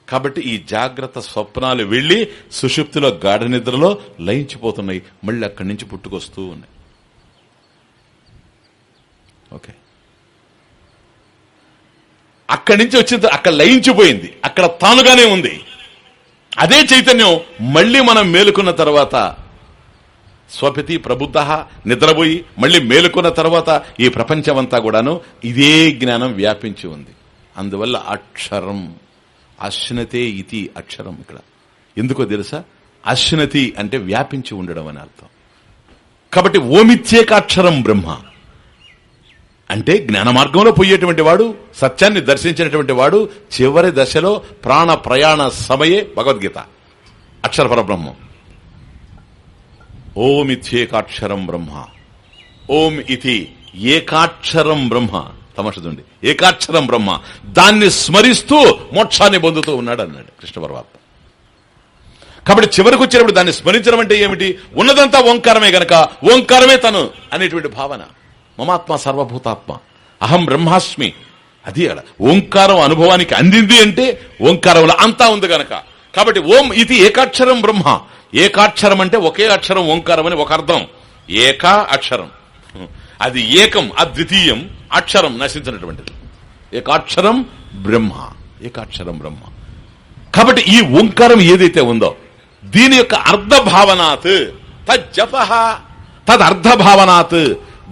కాబట్టి ఈ జాగ్రత్త స్వప్నాలు వెళ్ళి సుషుప్తిలో గాఢ నిద్రలో లయించిపోతున్నాయి. మళ్ళీ అక్కడి నుంచి పుట్టుకొస్తూ ఉన్నాయి. ఓకే. అక్కడి నుంచి వచ్చింది అక్కడ లయించిపోయింది. అక్కడ తానుగానే ఉంది. అదే చైతన్యం మళ్ళీ మనం మేలుకున్న తర్వాత. స్వపితి ప్రబుద్ధ నిద్రపోయి మళ్ళీ మేలుకున్న తర్వాత ఈ ప్రపంచమంతా కూడాను ఇదే జ్ఞానం వ్యాపించి ఉంది. అందువల్ల అక్షరం అశ్నతే ఇది అక్షరం ఇక్కడ. ఎందుకో తెలుసా? అశ్నతి అంటే వ్యాపించి ఉండడం అని అర్థం. కాబట్టి ఓమిత్యేక అక్షరం బ్రహ్మ. అంటే జ్ఞాన మార్గంలో పోయేటువంటి వాడు సత్యాన్ని దర్శించినటువంటి వాడు చివరి దశలో ప్రాణ ప్రయాణ సమయే భగవద్గీత. అక్షర పరబ్రహ్మం. ఓమిత్యేకాక్షరం బ్రహ్మ. ఓం ఇతి ఏకాక్షరం బ్రహ్మ. తమషదుండి ఏకాక్షరం బ్రహ్మ. దాన్ని స్మరిస్తూ మోక్షాన్ని పొందుతూ ఉన్నాడు అన్నాడు కృష్ణ పరమాత్మ. కాబట్టి చివరికి వచ్చినప్పుడు దాన్ని స్మరించడం అంటే ఏమిటి? ఉన్నదంతా ఓంకారమే గనక ఓంకారమే తను అనేటువంటి భావన. మమాత్మ సర్వభూతాత్మ. అహం బ్రహ్మాస్మి. అది అక్కడ ఓంకారం అనుభవానికి అందింది అంటే ఓంకారంలో అంతా ఉంది గనక. కాబట్టి ఓం ఇది ఏకాక్షరం బ్రహ్మ. ఏకాక్షరం అంటే ఒకే అక్షరం ఓంకారం అని ఒక అర్థం. ఏకా అక్షరం. అది ఏకం అద్వితీయం అక్షరం నశించినటువంటిది. ఏకాక్షరం బ్రహ్మ. ఏకాక్షరం బ్రహ్మ. కాబట్టి ఈ ఓంకారం ఏదైతే ఉందో దీని యొక్క అర్ధ భావనాత్ తజ్జప తదర్థ భావనాత్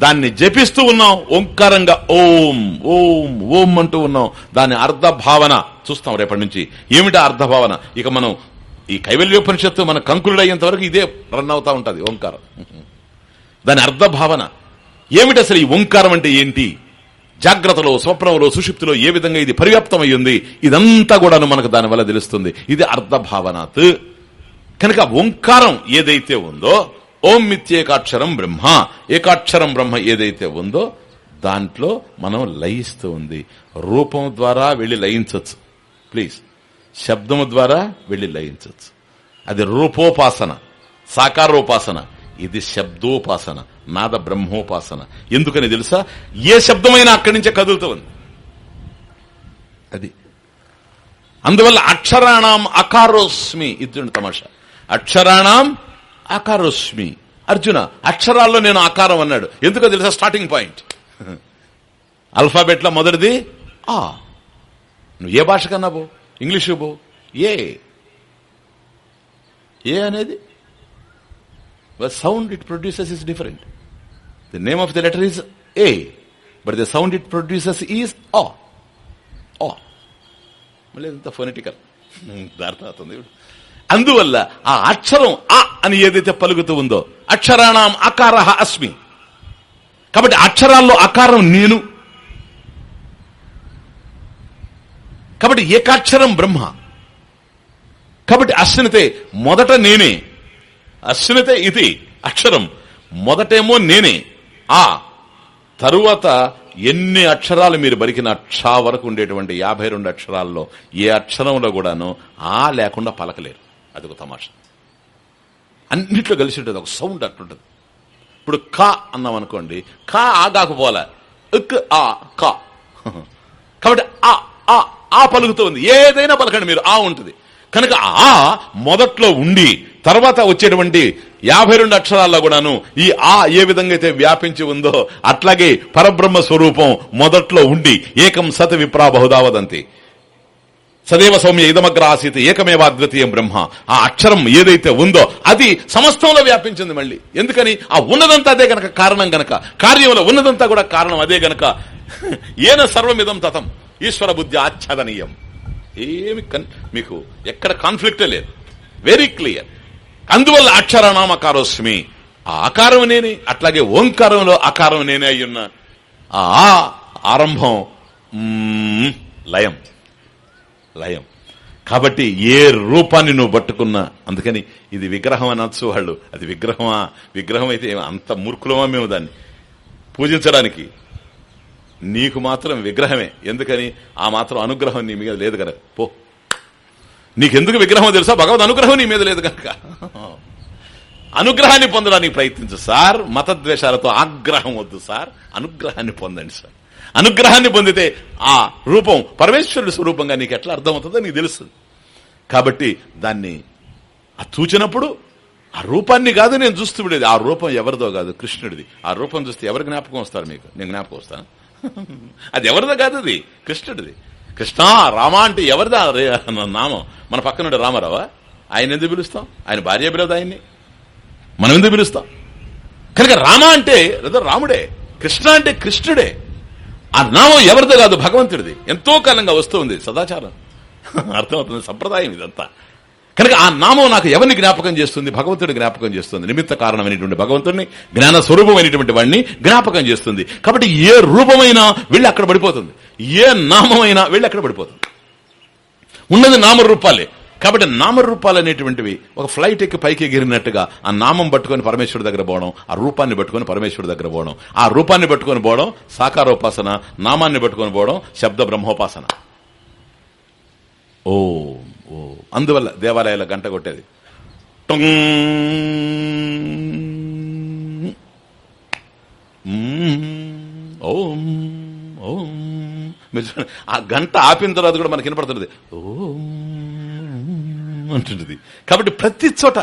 దాన్ని జపిస్తూ ఉన్నాం. ఓంకారంగా ఓం ఓం ఓం అంటూ ఉన్నాం. దాని అర్ధ భావన చూస్తాం రేపటి నుంచి. ఏమిటా అర్ధ భావన ఇక మనం ఈ కైవల్యోపనిషత్తు మన కంకులుడు అయ్యేంత వరకు ఇదే రన్ అవుతా ఉంటుంది ఓంకారం. దాని అర్ధ భావన ఏమిటి అసలు ఈ ఓంకారం అంటే ఏంటి? జాగ్రత్తలో స్వప్నంలో సుషిప్తిలో ఏ విధంగా ఇది పరివ్యాప్తమయ్యింది ఇదంతా కూడాను మనకు దాని వల్ల తెలుస్తుంది. ఇది అర్ధ భావనాత్ కనుక ఓంకారం ఏదైతే ఉందో ఓం మిత్యేకాక్షరం బ్రహ్మ. ఏకాక్షరం బ్రహ్మ ఏదైతే ఉందో దాంట్లో మనం లయిస్తూ ఉంది. రూపం ద్వారా వెళ్ళి లయించవచ్చు ప్లీజ్. శబ్దము ద్వారా వెళ్ళి లయించవచ్చు అది రూపోపాసన. సాకారోపాసన. ఇది శబ్దోపాసన. నాద బ్రహ్మోపాసన. ఎందుకని తెలుసా? ఏ శబ్దమైనా అక్కడి నుంచే కదులుతూ ఉంది. అది. అందువల్ల అక్షరాణం అకారోస్మి ఇది తమాషా. అక్షరాణం అకారోస్మి అర్జున అక్షరాల్లో నేను ఆకారం అన్నాడు. ఎందుకో తెలుసా? Starting point. అల్ఫాబెట్లో మొదటిది ఆ. నువ్వు ఏ భాష కన్నా పో? ఇంగ్లీషు పో. ఏ. ఏ అనేది? Sound it produces is different the name of the letter is A but the sound it produces is ఆ ఆ మళ్ళీ ఎంత ఫోనెటికల్ అందువల్ల ఆ అక్షరం ఆ అని ఏదైతే పలుకుతూ ఉందో. అక్షరాణం అకారహ అస్మి. కాబట్టి అక్షరాల్లో అకారం నేను. కాబట్టి ఏకాక్షరం బ్రహ్మ. కాబట్టి అశ్వినితే మొదట నేనే. అశ్వినితే ఇది అక్షరం. మొదటేమో నేనే. ఆ. తరువాత ఎన్ని అక్షరాలు మీరు బరికిన క్షా వరకు ఉండేటువంటి యాభై రెండు అక్షరాల్లో ఏ అక్షరంలో కూడాను ఆ లేకుండా పలకలేరు. అది ఒక తమాషా. అన్నిట్లో కలిసి ఉంటుంది ఒక సౌండ్ అట్టుంటుంది ఇప్పుడు కా అన్నాం అనుకోండి కా ఆగాకపోలే ఇక్ ఆ కా. <laughs> కాబట్టి ఆ ఆ ఆ పలుకుతుంది ఏదైనా పలకండి మీరు ఆ ఉంటుంది. కనుక ఆ మొదట్లో ఉండి తర్వాత వచ్చేటువంటి యాభై రెండు అక్షరాల్లో కూడాను ఈ ఆ ఏ విధంగా అయితే వ్యాపించి ఉందో అట్లాగే పరబ్రహ్మ స్వరూపం మొదట్లో ఉండి ఏకం సత విప్రా బహుదావదంతి సదేవ సౌమ్య ఇదమగ్ర ఆసీత ఏకమేవ అద్వితీయం బ్రహ్మ. ఆ అక్షరం ఏదైతే ఉందో అది సమస్తంలో వ్యాపించింది మళ్ళీ. ఎందుకని? ఆ ఉన్నదంతా అదే గనక కారణం గనక. కార్యంలో ఉన్నదంతా కూడా కారణం అదే గనక. ఏన సర్వమిదం తతం. ఈశ్వర బుద్ధి ఆచ్ఛాదనీయం. ఏమి మీకు ఎక్కడ కాన్ఫ్లిక్టే లేదు. వెరీ క్లియర్ అందువల్ల అక్షరనామకారోస్మి. ఆ ఆకారం నేనే అట్లాగే ఓంకారంలో ఆకారం నేనే అయ్యున్న ఆ ఆరంభం లయం. లయం. కాబట్టి ఏ రూపాన్ని నువ్వు పట్టుకున్నా అందుకని ఇది విగ్రహం అనొచ్చు వాళ్ళు? అది విగ్రహమా? విగ్రహం అయితే అంత మూర్ఖులమా మేము దాన్ని? పూజించడానికి నీకు మాత్రం విగ్రహమే. ఎందుకని? ఆ మాత్రం అనుగ్రహం నీ మీద లేదు కదా పో. నీకెందుకు విగ్రహం తెలుసా? భగవద్ అనుగ్రహం నీ మీద లేదు కనుక అనుగ్రహాన్ని పొందడానికి ప్రయత్నించు సార్. మతద్వేషాలతో ఆగ్రహం వద్దు సార్. అనుగ్రహాన్ని పొందండి సార్. అనుగ్రహాన్ని పొందితే ఆ రూపం పరమేశ్వరుడి స్వరూపంగా నీకు ఎట్లా అర్థమవుతుందో నీకు తెలుస్తుంది కాబట్టి దాన్ని ఆ చూచినప్పుడు ఆ రూపాన్ని కాదు నేను చూస్తూ విడేది ఆ రూపం ఎవరిదో కాదు కృష్ణుడిది. ఆ రూపం చూస్తే ఎవరు జ్ఞాపకం వస్తారు మీకు? నేను జ్ఞాపకం వస్తాను. <laughs> అది ఎవరిదో కాదు అది కృష్ణుడిది. కృష్ణ రామ అంటే ఎవరిదా? నామం. మన పక్కనుండే రామారావా? ఆయన ఎందుకు పిలుస్తాం? ఆయన భార్య పిలవదు ఆయన్ని. మనం ఎందుకు పిలుస్తాం? కనుక రామ అంటే రాముడే. కృష్ణ అంటే కృష్ణుడే. ఆ నామం ఎవరిదో కాదు భగవంతుడిది. ఎంతో కాలంగా వస్తుంది సదాచారం. అర్థమవుతుంది. సంప్రదాయం ఇదంతా. కనుక ఆ నామం నాకు ఎవరిని జ్ఞాపకం చేస్తుంది? భగవంతుడి జ్ఞాపకం చేస్తుంది. నిమిత్త కారణమైనటువంటి భగవంతుడిని జ్ఞాన స్వరూపమైనటువంటి వాడిని జ్ఞాపకం చేస్తుంది. కాబట్టి ఏ రూపమైనా వెళ్ళి అక్కడ పడిపోతుంది. ఏ నామమైనా వెళ్ళి అక్కడ పడిపోతుంది. ఉన్నది నామరూపాలే. కాబట్టి నామరూపాలు అనేటువంటివి ఒక ఫ్లైట్ ఎక్కి పైకి ఎగిరినట్టుగా ఆ నామం పట్టుకొని పరమేశ్వరుడి దగ్గర పోవడం ఆ రూపాన్ని పట్టుకొని పరమేశ్వరుడి దగ్గర పోవడం ఆ రూపాన్ని పట్టుకొని పోవడం సాకారోపాసన నామాన్ని పట్టుకొని పోవడం శబ్ద బ్రహ్మోపాసన. ఓ ఓ. అందువల్ల దేవాలయాల గంట కొట్టేది. టొంగ్. ఓం ఓం. ఆ గంట ఆపిన తర్వాత కూడా మనకి వినపడుతున్నది. ఓం. అంటుంటుంది. కాబట్టి ప్రతి చోట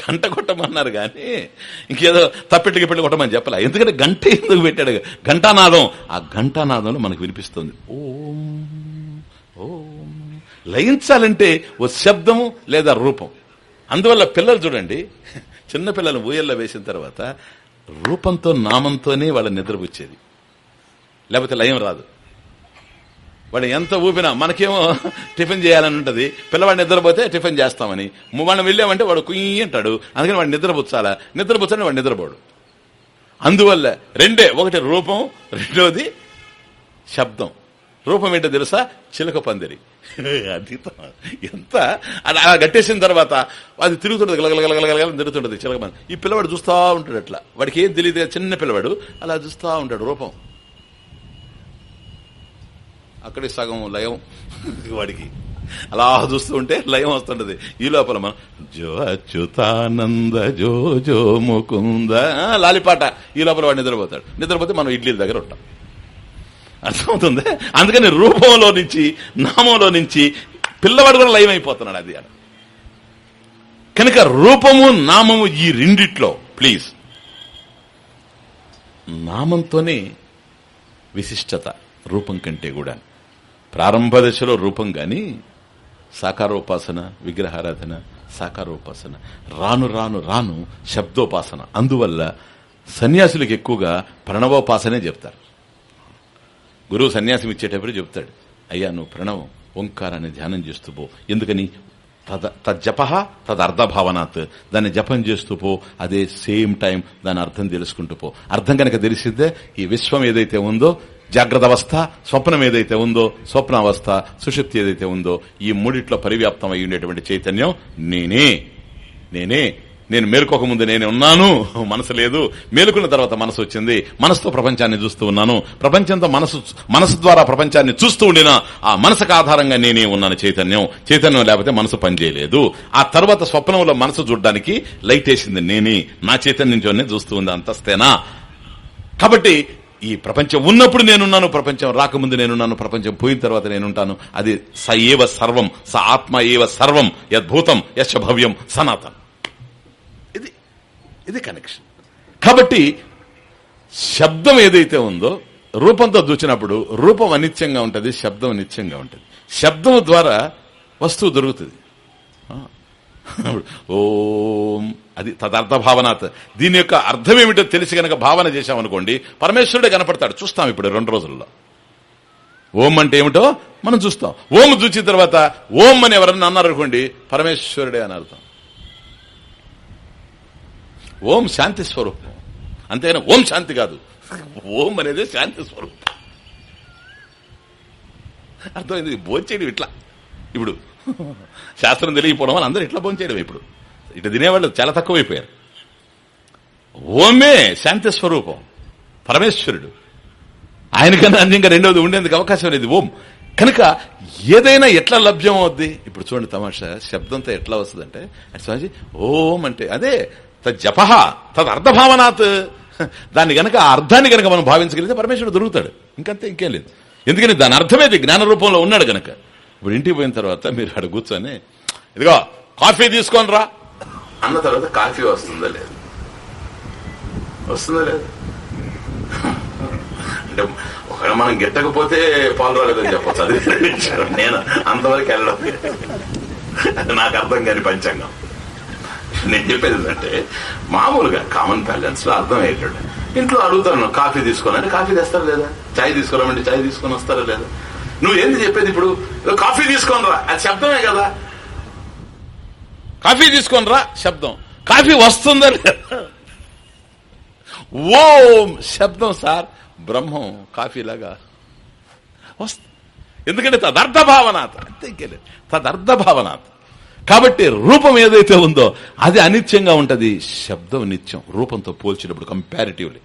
గంట కొట్టమన్నారు కానీ ఇంకేదో తప్పెట్టుకు పెట్టి కొట్టమని చెప్పలే. ఎందుకంటే గంట ఎందుకు పెట్టాడు? ఘంటానాదం. ఆ ఘంటానాదంలో మనకు వినిపిస్తుంది. ఓం ఓం. లయించాలంటే ఓ శబ్దము లేదా రూపం. అందువల్ల పిల్లలు చూడండి చిన్న పిల్లలు ఊయల్లో వేసిన తర్వాత రూపంతో నామంతోనే వాళ్ళ నిద్రపుచ్చేది. లేకపోతే లయం రాదు. వాడు ఎంత ఊపినా మనకేమో టిఫిన్ చేయాలని ఉంటుంది. పిల్లవాడు నిద్రపోతే టిఫిన్ చేస్తామని. మనం వెళ్ళామంటే వాడు కుయ్యి అంటాడు. అందుకని వాడు నిద్రపుచ్చాలా? నిద్రపుచ్చాలని వాడు నిద్రపోడు. అందువల్ల రెండే. ఒకటి రూపం రెండోది శబ్దం. రూపం ఏంటో తెలుసా? చిలక పందిరి. <laughs> అది ఎంత? అలా గట్టేసిన తర్వాత అది తిరుగుతుంటది గలగలగలగలగల తిరుగుతుంటది చిలక పందిరి. ఈ పిల్లవాడు చూస్తూ ఉంటాడు అట్లా. వాడికి ఏం తెలియదు చిన్న పిల్లవాడు. అలా చూస్తా ఉంటాడు రూపం. అక్కడే సగం లయం <laughs> వాడికి. అలా చూస్తూ ఉంటే లయం వస్తుంటది. ఈ లోపల మనం జో అచ్యుతానంద జో జో ముకుంద లాలిపాట. ఈ లోపల వాడు నిద్రపోతాడు. నిద్రపోతే మనం ఇడ్లీల దగ్గర ఉంటాం. అర్థమవుతుంది? అందుకని రూపంలో నుంచి నామంలో నుంచి పిల్లవాడు కూడా లయం అయిపోతున్నాడు అది అని. కనుక రూపము నామము ఈ రెండిట్లో ప్లీజ్ నామంతోనే విశిష్టత రూపం కంటే కూడా. ప్రారంభ దశలో రూపం గాని సాకారోపాసన విగ్రహారాధన సాకారోపాసన రాను రాను రాను శబ్దోపాసన. అందువల్ల సన్యాసులకు ఎక్కువగా ప్రణవోపాసనే చెప్తారు. గురువు సన్యాసం ఇచ్చేటప్పుడు చెప్తాడు అయ్యా నువ్వు ప్రణవం ఓంకారాన్ని ధ్యానం చేస్తూ పో. ఎందుకని? తద తజ్జప తదర్థభావనాత్. దాన్ని జపం చేస్తూ పో అదే సేమ్ టైం దాని అర్థం తెలుసుకుంటూ పో. అర్థం కనుక తెలిసిద్దే ఈ విశ్వం ఏదైతే ఉందో జాగ్రత్త అవస్థ స్వప్నం ఏదైతే ఉందో స్వప్నావస్థ సుషుప్తి ఏదైతే ఉందో ఈ మూడిట్లో పరివ్యాప్తం అయి ఉండేటువంటి చైతన్యం నేనే. నేనే. నేను మేలుకోక ముందు ఉన్నాను. మనసు లేదు. మేలుకున్న తర్వాత మనసు వచ్చింది. మనసుతో ప్రపంచాన్ని చూస్తూ ఉన్నాను. ప్రపంచంతో మనసు మనసు ద్వారా ప్రపంచాన్ని చూస్తూ ఉండిన ఆ మనసుకు ఆధారంగా నేనే ఉన్నాను చైతన్యం. చైతన్యం లేకపోతే మనసు పనిచేయలేదు. ఆ తర్వాత స్వప్నంలో మనసు చూడడానికి లైట్ వేసింది నేనే. నా చైతన్యంతోనే చూస్తూ ఉంది అంతస్తేనా? కాబట్టి ఈ ప్రపంచం ఉన్నప్పుడు నేనున్నాను ప్రపంచం రాకముందు నేనున్నాను ప్రపంచం పోయిన తర్వాత నేనుంటాను. అది స ఏవ సర్వం స ఆత్మ ఏవ సర్వం యద్భూతం యశ భవ్యం సనాతనం. ఇది ఇది కనెక్షన్ కాబట్టి శబ్దం ఏదైతే ఉందో రూపంతో చూచినప్పుడు రూపం అనిత్యంగా ఉంటుంది శబ్దం నిత్యంగా ఉంటుంది. శబ్దం ద్వారా వస్తువు దొరుకుతుంది. ఓం అది తదర్థ భావనాత్ దీని యొక్క అర్థం ఏమిటో తెలిసి గనక భావన చేశామనుకోండి పరమేశ్వరుడే కనపడతాడు. చూస్తాం ఇప్పుడు రెండు రోజుల్లో. ఓం అంటే ఏమిటో మనం చూస్తాం. ఓం చూసిన తర్వాత ఓం అని ఎవరన్నా అన్నారు అనుకోండి పరమేశ్వరుడే అని అర్థం. ఓం శాంతి స్వరూపం. అంతేగాని ఓం శాంతి కాదు. ఓం అనేది శాంతి స్వరూపం. అర్థమైంది? భోంచేయడం ఇట్లా. ఇప్పుడు <laughs> శాస్త్రం తెలియకపోవడం వల్ల అందరూ ఇట్లా భోంచేయడం ఇప్పుడు. ఇటు తినేవాళ్ళు చాలా తక్కువైపోయారు. ఓమే శాంతి స్వరూపం పరమేశ్వరుడు. ఆయనకన్నా ఇంకా రెండవది ఉండేందుకు అవకాశం లేదు. ఓం. కనుక ఏదైనా ఎట్లా లభ్యం అవుద్ది ఇప్పుడు చూడండి తమాషా శబ్దంతో ఎట్లా వస్తుందంటే అంటే స్వామిజీ ఓం అంటే అదే తజ్జప తద్ అర్థభావనాత్ దాన్ని గనక అర్థాన్ని గనక మనం భావించగలిగితే పరమేశ్వరుడు దొరుకుతాడు. ఇంకంతే ఇంకేం లేదు. ఎందుకని దాని అర్థమేది జ్ఞాన రూపంలో ఉన్నాడు గనక. ఇప్పుడు ఇంటికి పోయిన తర్వాత మీరు అక్కడ కూర్చొని ఇదిగో కాఫీ తీసుకొని రా. అన్న తర్వాత కాఫీ వస్తుందా లేదు? వస్తుందా లేదు? అంటే ఒకవేళ మనం గిట్టకపోతే పాలు రాలేదని చెప్పచ్చు. అది నేను అంతవరకు వెళ్ళడం అది నాకు అర్థం కాని పంచాంగం. నేను చెప్పేది ఏంటంటే మామూలుగా కామన్ బ్యాలెన్స్లో అర్థం అయ్యేటట్టు ఇంట్లో అడుగుతాను కాఫీ తీసుకోవాలంటే కాఫీ తెస్తారా లేదా? చాయ్ తీసుకోవాలంటే చాయ్ తీసుకొని వస్తారా లేదా? నువ్వు ఏంది చెప్పేది ఇప్పుడు? కాఫీ తీసుకొని రా. అది శబ్దమే కదా. కాఫీ తీసుకొని రా శబ్దం. కాఫీ వస్తుందా ఓం శబ్దం సార్. బ్రహ్మం కాఫీ లాగా వస్తుంది ఎందుకంటే తదర్థ భావనాథ అంతే తదర్థ భావనాథ కాబట్టి రూపం ఏదైతే ఉందో అది అనిత్యంగా ఉంటది. శబ్దం నిత్యం రూపంతో పోల్చినప్పుడు కంపారిటివ్లీ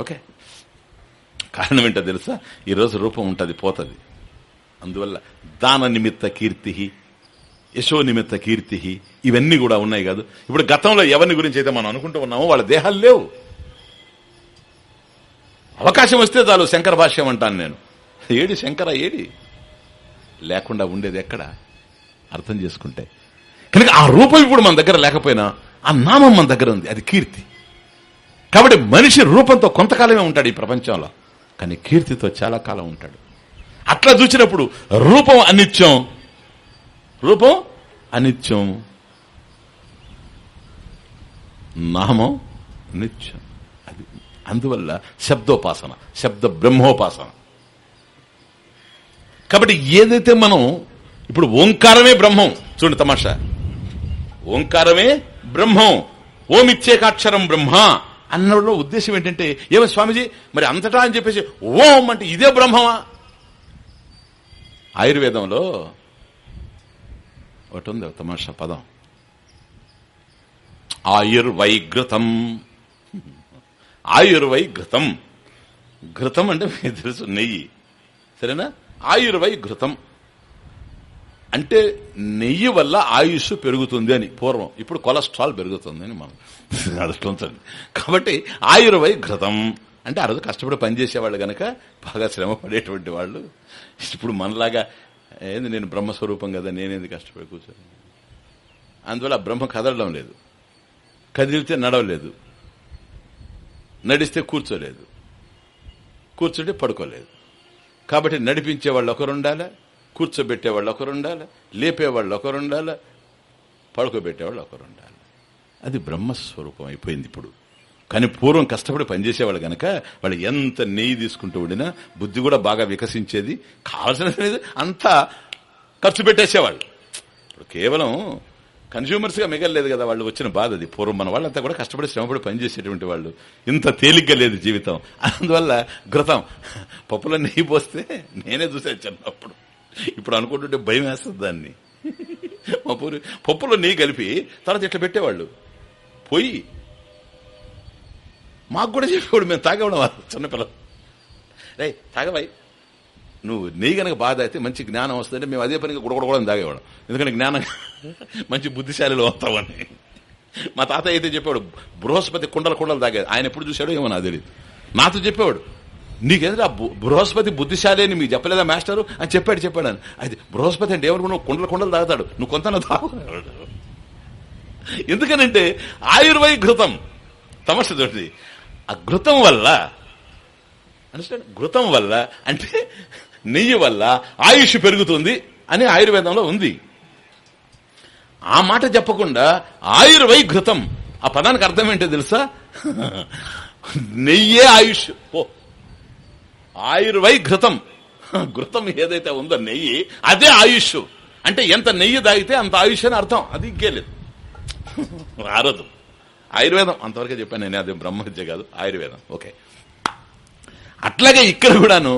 ఓకే? కారణం ఏంటో తెలుసా? ఈరోజు రూపం ఉంటుంది పోతది. అందువల్ల దాన నిమిత్త కీర్తి యశో నిమిత్త కీర్తి ఇవన్నీ కూడా ఉన్నాయి కాదు. ఇప్పుడు గతంలో ఎవరిని గురించి అయితే మనం అనుకుంటూ ఉన్నామో వాళ్ళ దేహాలు లేవు. అవకాశం వస్తే చాలు శంకర భాష్యం అంటాను నేను. ఏడి శంకర ఏడి? లేకుండా ఉండేది ఎక్కడ? అర్థం చేసుకుంటే. కనుక ఆ రూపం ఇప్పుడు మన దగ్గర లేకపోయినా ఆ నామం మన దగ్గర ఉంది అది కీర్తి. కాబట్టి మనిషి రూపంతో కొంతకాలమే ఉంటాడు ఈ ప్రపంచంలో. కానీ కీర్తితో చాలా కాలం ఉంటాడు. అట్లా చూసినప్పుడు రూపం అనిత్యం. రూపం అనిత్యం. నామం నిత్యం అది అందువల్ల శబ్దోపాసన శబ్ద బ్రహ్మోపాసన. కాబట్టి ఏదైతే మనం ఇప్పుడు ఓంకారమే బ్రహ్మం చూడండి తమాషా. ఓంకారమే బ్రహ్మం. ఓమిచ్చేకాక్షరం బ్రహ్మ. అన్నలో ఉద్దేశం ఏంటంటే ఏమో స్వామిజీ మరి అంతటా అని చెప్పేసి ఓం అంటే ఇదే బ్రహ్మమా? ఆయుర్వేదంలో ఒకటి ఉంది తమాషా పదం. ఆయుర్వైఘృతం. ఆయుర్వైఘృతం. ఘృతం అంటే మీకు తెలుసు నెయ్యి. సరేనా? ఆయుర్వై ఘృతం అంటే నెయ్యి వల్ల ఆయుష్ పెరుగుతుంది అని పూర్వం. ఇప్పుడు కొలెస్ట్రాల్ పెరుగుతుంది అని మనం. అదృష్టం కాబట్టి ఆయుర్వై ఘృతం అంటే ఆ రోజు కష్టపడి పనిచేసేవాళ్ళు గనక బాగా శ్రమ పడేటువంటి వాళ్ళు. ఇప్పుడు మనలాగా ఏంది నేను బ్రహ్మస్వరూపం కదా నేనేది కష్టపడి కూర్చొని? అందువల్ల బ్రహ్మ కదలడం లేదు. కదిలితే నడవలేదు. నడిస్తే కూర్చోలేదు. కూర్చుంటే పడుకోలేదు. కాబట్టి నడిపించే వాళ్ళు ఒకరుండాలా కూర్చోబెట్టే వాళ్ళు ఒకరు లేపే లేపేవాళ్ళు ఒకరు పడుకోబెట్టే పడుకోబెట్టేవాళ్ళు ఒకరు ఉండాలి? అది బ్రహ్మస్వరూపం అయిపోయింది ఇప్పుడు. కానీ పూర్వం కష్టపడి పనిచేసేవాళ్ళు గనక వాళ్ళు ఎంత నెయ్యి తీసుకుంటూ ఉండినా బుద్ధి కూడా బాగా వికసించేది కావాల్సిన అంతా ఖర్చు పెట్టేసేవాళ్ళు. ఇప్పుడు కేవలం కన్స్యూమర్స్గా మిగలేదు మిగలలేదు కదా వాళ్ళు వచ్చిన బాధ అది. పూర్వం మన వాళ్ళంతా కూడా కష్టపడి శ్రమపడి పనిచేసేటువంటి వాళ్ళు. ఇంత తేలిగ్గా లేదు జీవితం. అందువల్ల ఘృతం. పప్పులో నెయ్యి పోస్తే నేనే చూసాను చిన్నప్పుడు ఇప్పుడు అనుకుంటుంటే భయం వేస్తుంది దాన్ని. మా పూరి పప్పులో నెయ్యి కలిపి తర్వాత ఇట్లా పెట్టేవాళ్ళు. పోయి మాకు కూడా చెప్పేవాడు మేము తాగేవాడు చిన్నపిల్లలు. రే తాగవై నువ్వు నీ గనక బాధ అయితే మంచి జ్ఞానం వస్తుందంటే మేము అదే పనిగా గుడగొడగొడని తాగేవాడు ఎందుకంటే జ్ఞానం <laughs> మంచి బుద్ధిశాలిలో వస్తామని మా తాత అయితే చెప్పాడు బృహస్పతి కుండల కుండలు తాగేది. ఆయన ఎప్పుడు చూశాడో ఏమో నాకు తెలియదు నాతో చెప్పేవాడు నీకేంద్ర బృహస్పతి బుద్ధిశాలి అని మీకు చెప్పలేదా మాస్టరు? అని చెప్పాడు చెప్పాడు అని. అయితే బృహస్పతి అంటే ఏమనుకున్నావు? కుండల కుండలు తాగుతాడు. నువ్వు కొంత తాగు. ఎందుకనంటే ఆయుర్వై ఘృతం తమస్సు తోటి ఆ ఘృతం వల్ల అండర్స్టాండ్ ఘృతం వల్ల అంటే నెయ్యి వల్ల ఆయుష్ పెరుగుతుంది అని ఆయుర్వేదంలో ఉంది. ఆ మాట చెప్పకుండా ఆయుర్వై ఘృతం ఆ పదానికి అర్థం ఏంటో తెలుసా? నెయ్యే ఆయుష్. ఓ ఆయుర్వై ఘృతం ఘృతం ఏదైతే ఉందో నెయ్యి అదే ఆయుష్. అంటే ఎంత నెయ్యి తాగితే అంత ఆయుష్ అని అర్థం. అది ఇంకేలేదు ఆరోదు. ఆయుర్వేదం అంతవరకే చెప్పాను నేను అది బ్రహ్మహత్య కాదు ఆయుర్వేదం. ఓకే. అట్లాగే ఇక్కడ కూడాను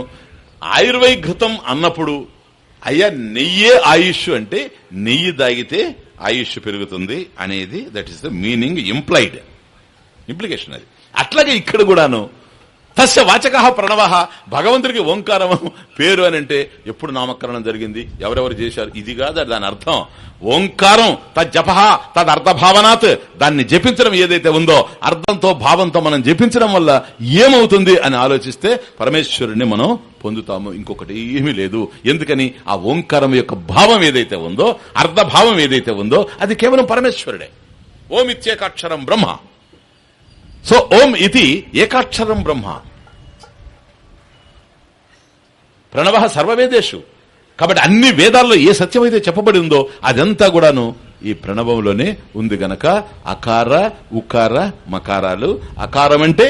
ఆయుర్వైఘృతం అన్నప్పుడు అయ్యా నెయ్యే ఆయుష్ అంటే నెయ్యి తాగితే ఆయుష్ పెరుగుతుంది అనేది that is the meaning implied implication అది. అట్లాగే ఇక్కడ కూడాను తస్య వాచక ప్రణవ. భగవంతుడికి ఓంకారం పేరు అని అంటే ఎప్పుడు నామకరణం జరిగింది? ఎవరెవరు చేశారు? ఇది కాదు దాని అర్థం? ఓంకారం తజ్జప తదర్థభావనాత్ దాన్ని జపించడం ఏదైతే ఉందో అర్థంతో భావంతో మనం జపించడం వల్ల ఏమవుతుంది అని ఆలోచిస్తే పరమేశ్వరుణ్ణి మనం పొందుతాము. ఇంకొకటి ఏమీ లేదు. ఎందుకని? ఆ ఓంకారం యొక్క భావం ఏదైతే ఉందో అర్ధభావం ఏదైతే ఉందో అది కేవలం పరమేశ్వరుడే. ఓం ఇత్యేకాక్షరం బ్రహ్మ. సో ఓం ఇది ఏకాక్షరం బ్రహ్మ. ప్రణవ సర్వవేదేశు కాబట్టి అన్ని వేదాల్లో ఏ సత్యం అయితే చెప్పబడి ఉందో అదంతా కూడాను ఈ ప్రణవంలోనే ఉంది గనక అకార ఉకార మకారాలు. అకారం అంటే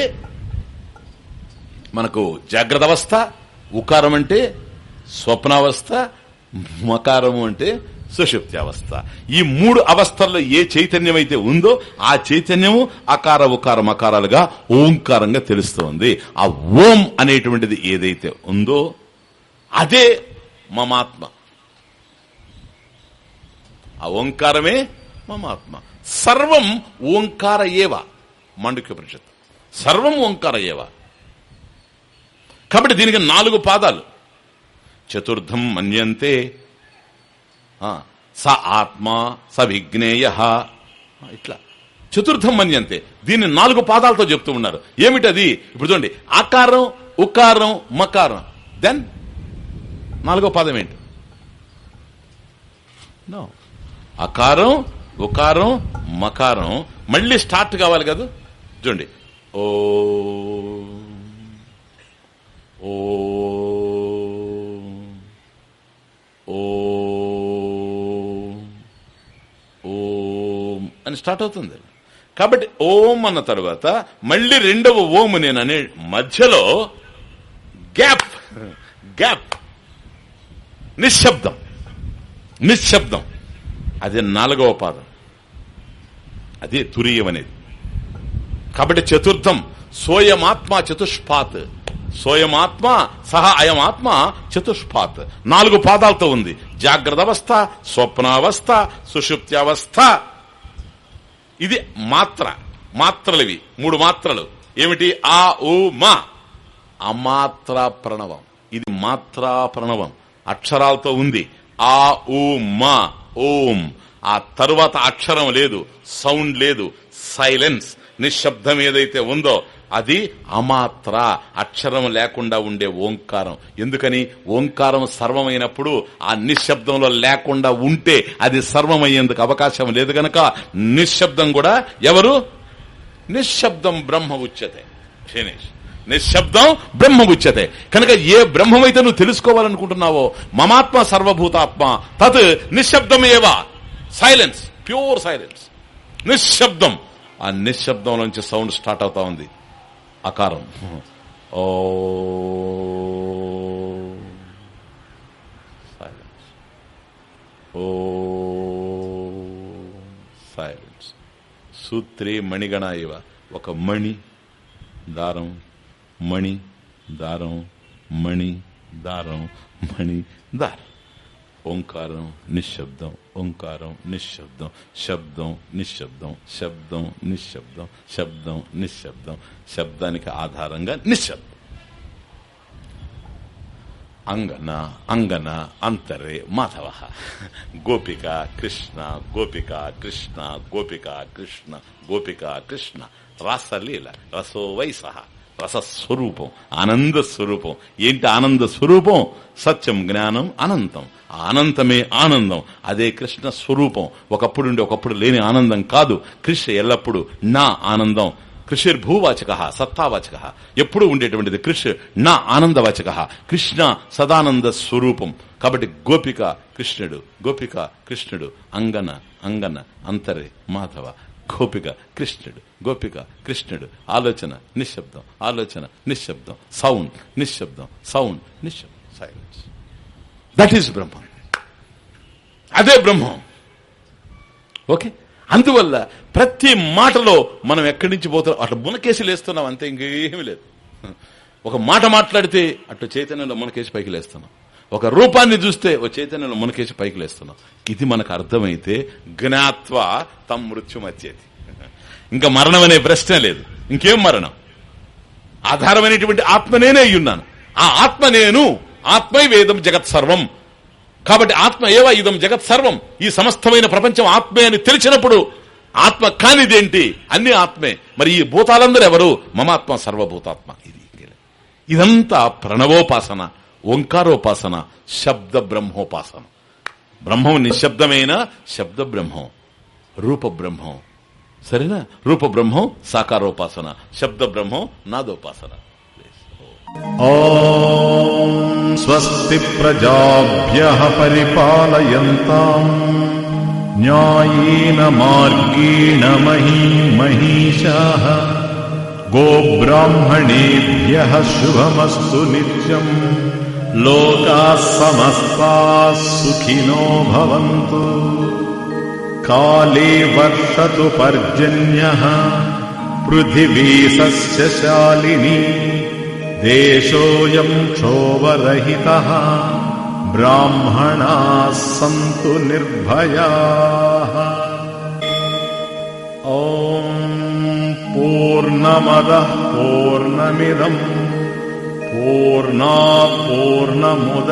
మనకు జాగ్రత్త అవస్థ ఉకారం అంటే స్వప్నావస్థ మకారము అంటే సుషుప్తి అవస్థ ఈ మూడు అవస్థల్లో ఏ చైతన్యం అయితే ఉందో ఆ చైతన్యము అకార ఉకార మకారాలుగా ఓంకారంగా తెలుస్తోంది. ఆ ఓం అనేటువంటిది ఏదైతే ఉందో అదే మమాత్మ. ఆ ఓంకారమే మమాత్మ. సర్వం ఓంకార ఏవ? మండుక్య పరిషత్ సర్వం ఓంకార ఏవ? కాబట్టి దీనికి నాలుగు పాదాలు. చతుర్థం మన్యంతే. స ఆత్మ స విజ్ఞేయ. ఇట్లా. చతుర్థం మన్యంతే. దీన్ని నాలుగు పాదాలతో చెప్తూ ఉన్నారు. ఏమిటది? ఇప్పుడు చూడండి. ఆకారం ఉకారం మకారం. దెన్ నాలుగో పాదం ఏంటి? అకారం ఉకారం మకారం. మళ్ళీ స్టార్ట్ కావాలి కదా? చూడండి. ఓ ఓ ఓం అని స్టార్ట్ అవుతుంది. కాబట్టి ఓం అన్న తర్వాత మళ్ళీ రెండవ ఓం నేను అనే మధ్యలో గ్యాప్ గ్యాప్ నిశ్శబ్దం. నిశ్శబ్దం. అది నాలుగవ పాదం. అదే తురీయం అనేది. కాబట్టి చతుర్థం సోయమాత్మ చతుష్పాత్. సోయమాత్మ సహ అయమాత్మ చతుష్పాత్. నాలుగు పాదాలతో ఉంది. జాగ్రత్త అవస్థ స్వప్నావస్థ సుషుప్త్యావస్థ. ఇది మాత్ర మాత్రలు మూడు మాత్రలు. ఏమిటి? ఆ ఊ మా. అమాత్ర ప్రణవం. ఇది మాత్రా ప్రణవం. అక్షరాలతో ఉంది. ఆ ఊ మా ఓం ఆ తరువాత అక్షరం లేదు సౌండ్ లేదు సైలెన్స్. నిశ్శబ్దం ఏదైతే ఉందో అది అమాత్ర. అక్షరం లేకుండా ఉండే ఓంకారం. ఎందుకని? ఓంకారం సర్వమైనప్పుడు ఆ నిశ్శబ్దంలో లేకుండా ఉంటే అది సర్వమయ్యేందుకు అవకాశం లేదు గనక నిశ్శబ్దం కూడా ఎవరు? నిశ్శబ్దం బ్రహ్మ ఉచ్యతే. ఫినిష్ నిశ్శబ్దం బ్రహ్మముచ్యతే కనుక ఏ బ్రహ్మమైతే నువ్వు తెలుసుకోవాలనుకుంటున్నావో మమాత్మ సర్వభూతాత్మ తత్ నిశ్శబ్దమేవా. Silence pure silence. నిశ్శబ్దం. ఆ నిశ్శబ్దం నుంచి సౌండ్ స్టార్ట్ అవుతా ఉంది. అకారం. ఓ సైలెన్స్. ఓ సైలెన్స్. సూత్రి మణిగణ ఇవ ఒక మణి దారం మణి దారం మణి దారం మణి దారం. ఓంకారం నిశ్శబ్దం ఓంకారం నిశ్శబ్దం శబ్దం నిశ్శబ్దం శబ్దం నిశ్శబ్దం శబ్దం నిశ్శబ్దం శబ్దానికి ఆధారంగా నిశ్శబ్దం. అంగన అంగన అంతరే మాధవ. గోపిక కృష్ణ గోపిక కృష్ణ గోపిక కృష్ణ గోపిక కృష్ణ రాసలీల రసో వైసహ రసస్వరూపం ఆనంద స్వరూపం ఏంటి ఆనంద స్వరూపం సత్యం జ్ఞానం అనంతం. అనంతమే ఆనందం. అదే కృష్ణ స్వరూపం. ఒకప్పుడు ఒకప్పుడు లేని ఆనందం కాదు. కృష్ణ ఎల్లప్పుడు నా ఆనందం. కృషిర్ భూవాచక సత్తావాచక. ఎప్పుడు ఉండేటువంటిది కృష్ నా ఆనందవాచక. కృష్ణ సదానంద స్వరూపం. కాబట్టి గోపిక కృష్ణుడు గోపిక కృష్ణుడు అంగన అంగన అంతరే మాధవ గోపిక కృష్ణుడు. గోపిక కృష్ణుడు ఆలోచన నిశ్శబ్దం ఆలోచన నిశ్శబ్దం సౌండ్ నిశ్శబ్దం సౌండ్ నిశ్శబ్దం సైలెన్స్ దట్ ఈస్ బ్రహ్మం అదే బ్రహ్మం ఓకే అందువల్ల ప్రతి మాటలో మనం ఎక్కడి నుంచి పోతాం? అట్లా మునకేసి లేస్తున్నాం అంతే ఇంకేమీ లేదు. ఒక మాట మాట్లాడితే అటు చైతన్యంలో మునకేసి పైకి లేస్తున్నాం. ఒక రూపాన్ని చూస్తే ఓ చైతన్యంలో మునకేసి పైకి లేస్తున్నాం. ఇది మనకు అర్థమైతే జ్ఞాత్వ తమ్ మృత్యుమత్యేది ఇంకా మరణం అనే ప్రశ్న లేదు. ఇంకేం మరణం? ఆధారమైనటువంటి ఆత్మ నేనే అయ్యున్నాను. ఆ ఆత్మ నేను ఆత్మై వేదం జగత్ సర్వం. కాబట్టి ఆత్మ ఏవా ఇదం జగత్ సర్వం? ఈ సమస్తమైన ప్రపంచం ఆత్మే అని తెలిసినప్పుడు ఆత్మ కానిదేంటి? అన్ని ఆత్మే. మరి ఈ భూతాలందరూ ఎవరు మమాత్మ సర్వభూతాత్మ. ఇది ఇదంతా ప్రణవోపాసన ఓంకారోపాసన శబ్ద బ్రహ్మోపాసన బ్రహ్మం నిశ్శబ్దమైన? శబ్ద బ్రహ్మం రూప బ్రహ్మం ಸರಿನಾ? ರೂಪ ಬ್ರಹ್ಮೋ, ಸಾಕಾರೋಪಾಸನ. ಶಬ್ದ ಬ್ರಹ್ಮೋ, ನಾದೋಪಾಸನ. ॐ स्वस्ति प्रजाभ्यः परिपालयन्ताम् न्यायेन मार्गेण मही महीषाः गोब्राह्मणेभ्यः शुभमस्तु नित्यम् लोकाः समस्ताः सुखिनो काले वर्षतु पर्जन्यः। पृथिवी सस्यशालिनी देशोऽयम् क्षोभरहितः। ब्राह्मणाः सन्तु निर्भयाः। ॐ पूर्णमदः पूर्णमिदम्। पूर्णात् पूर्णमुदच्यते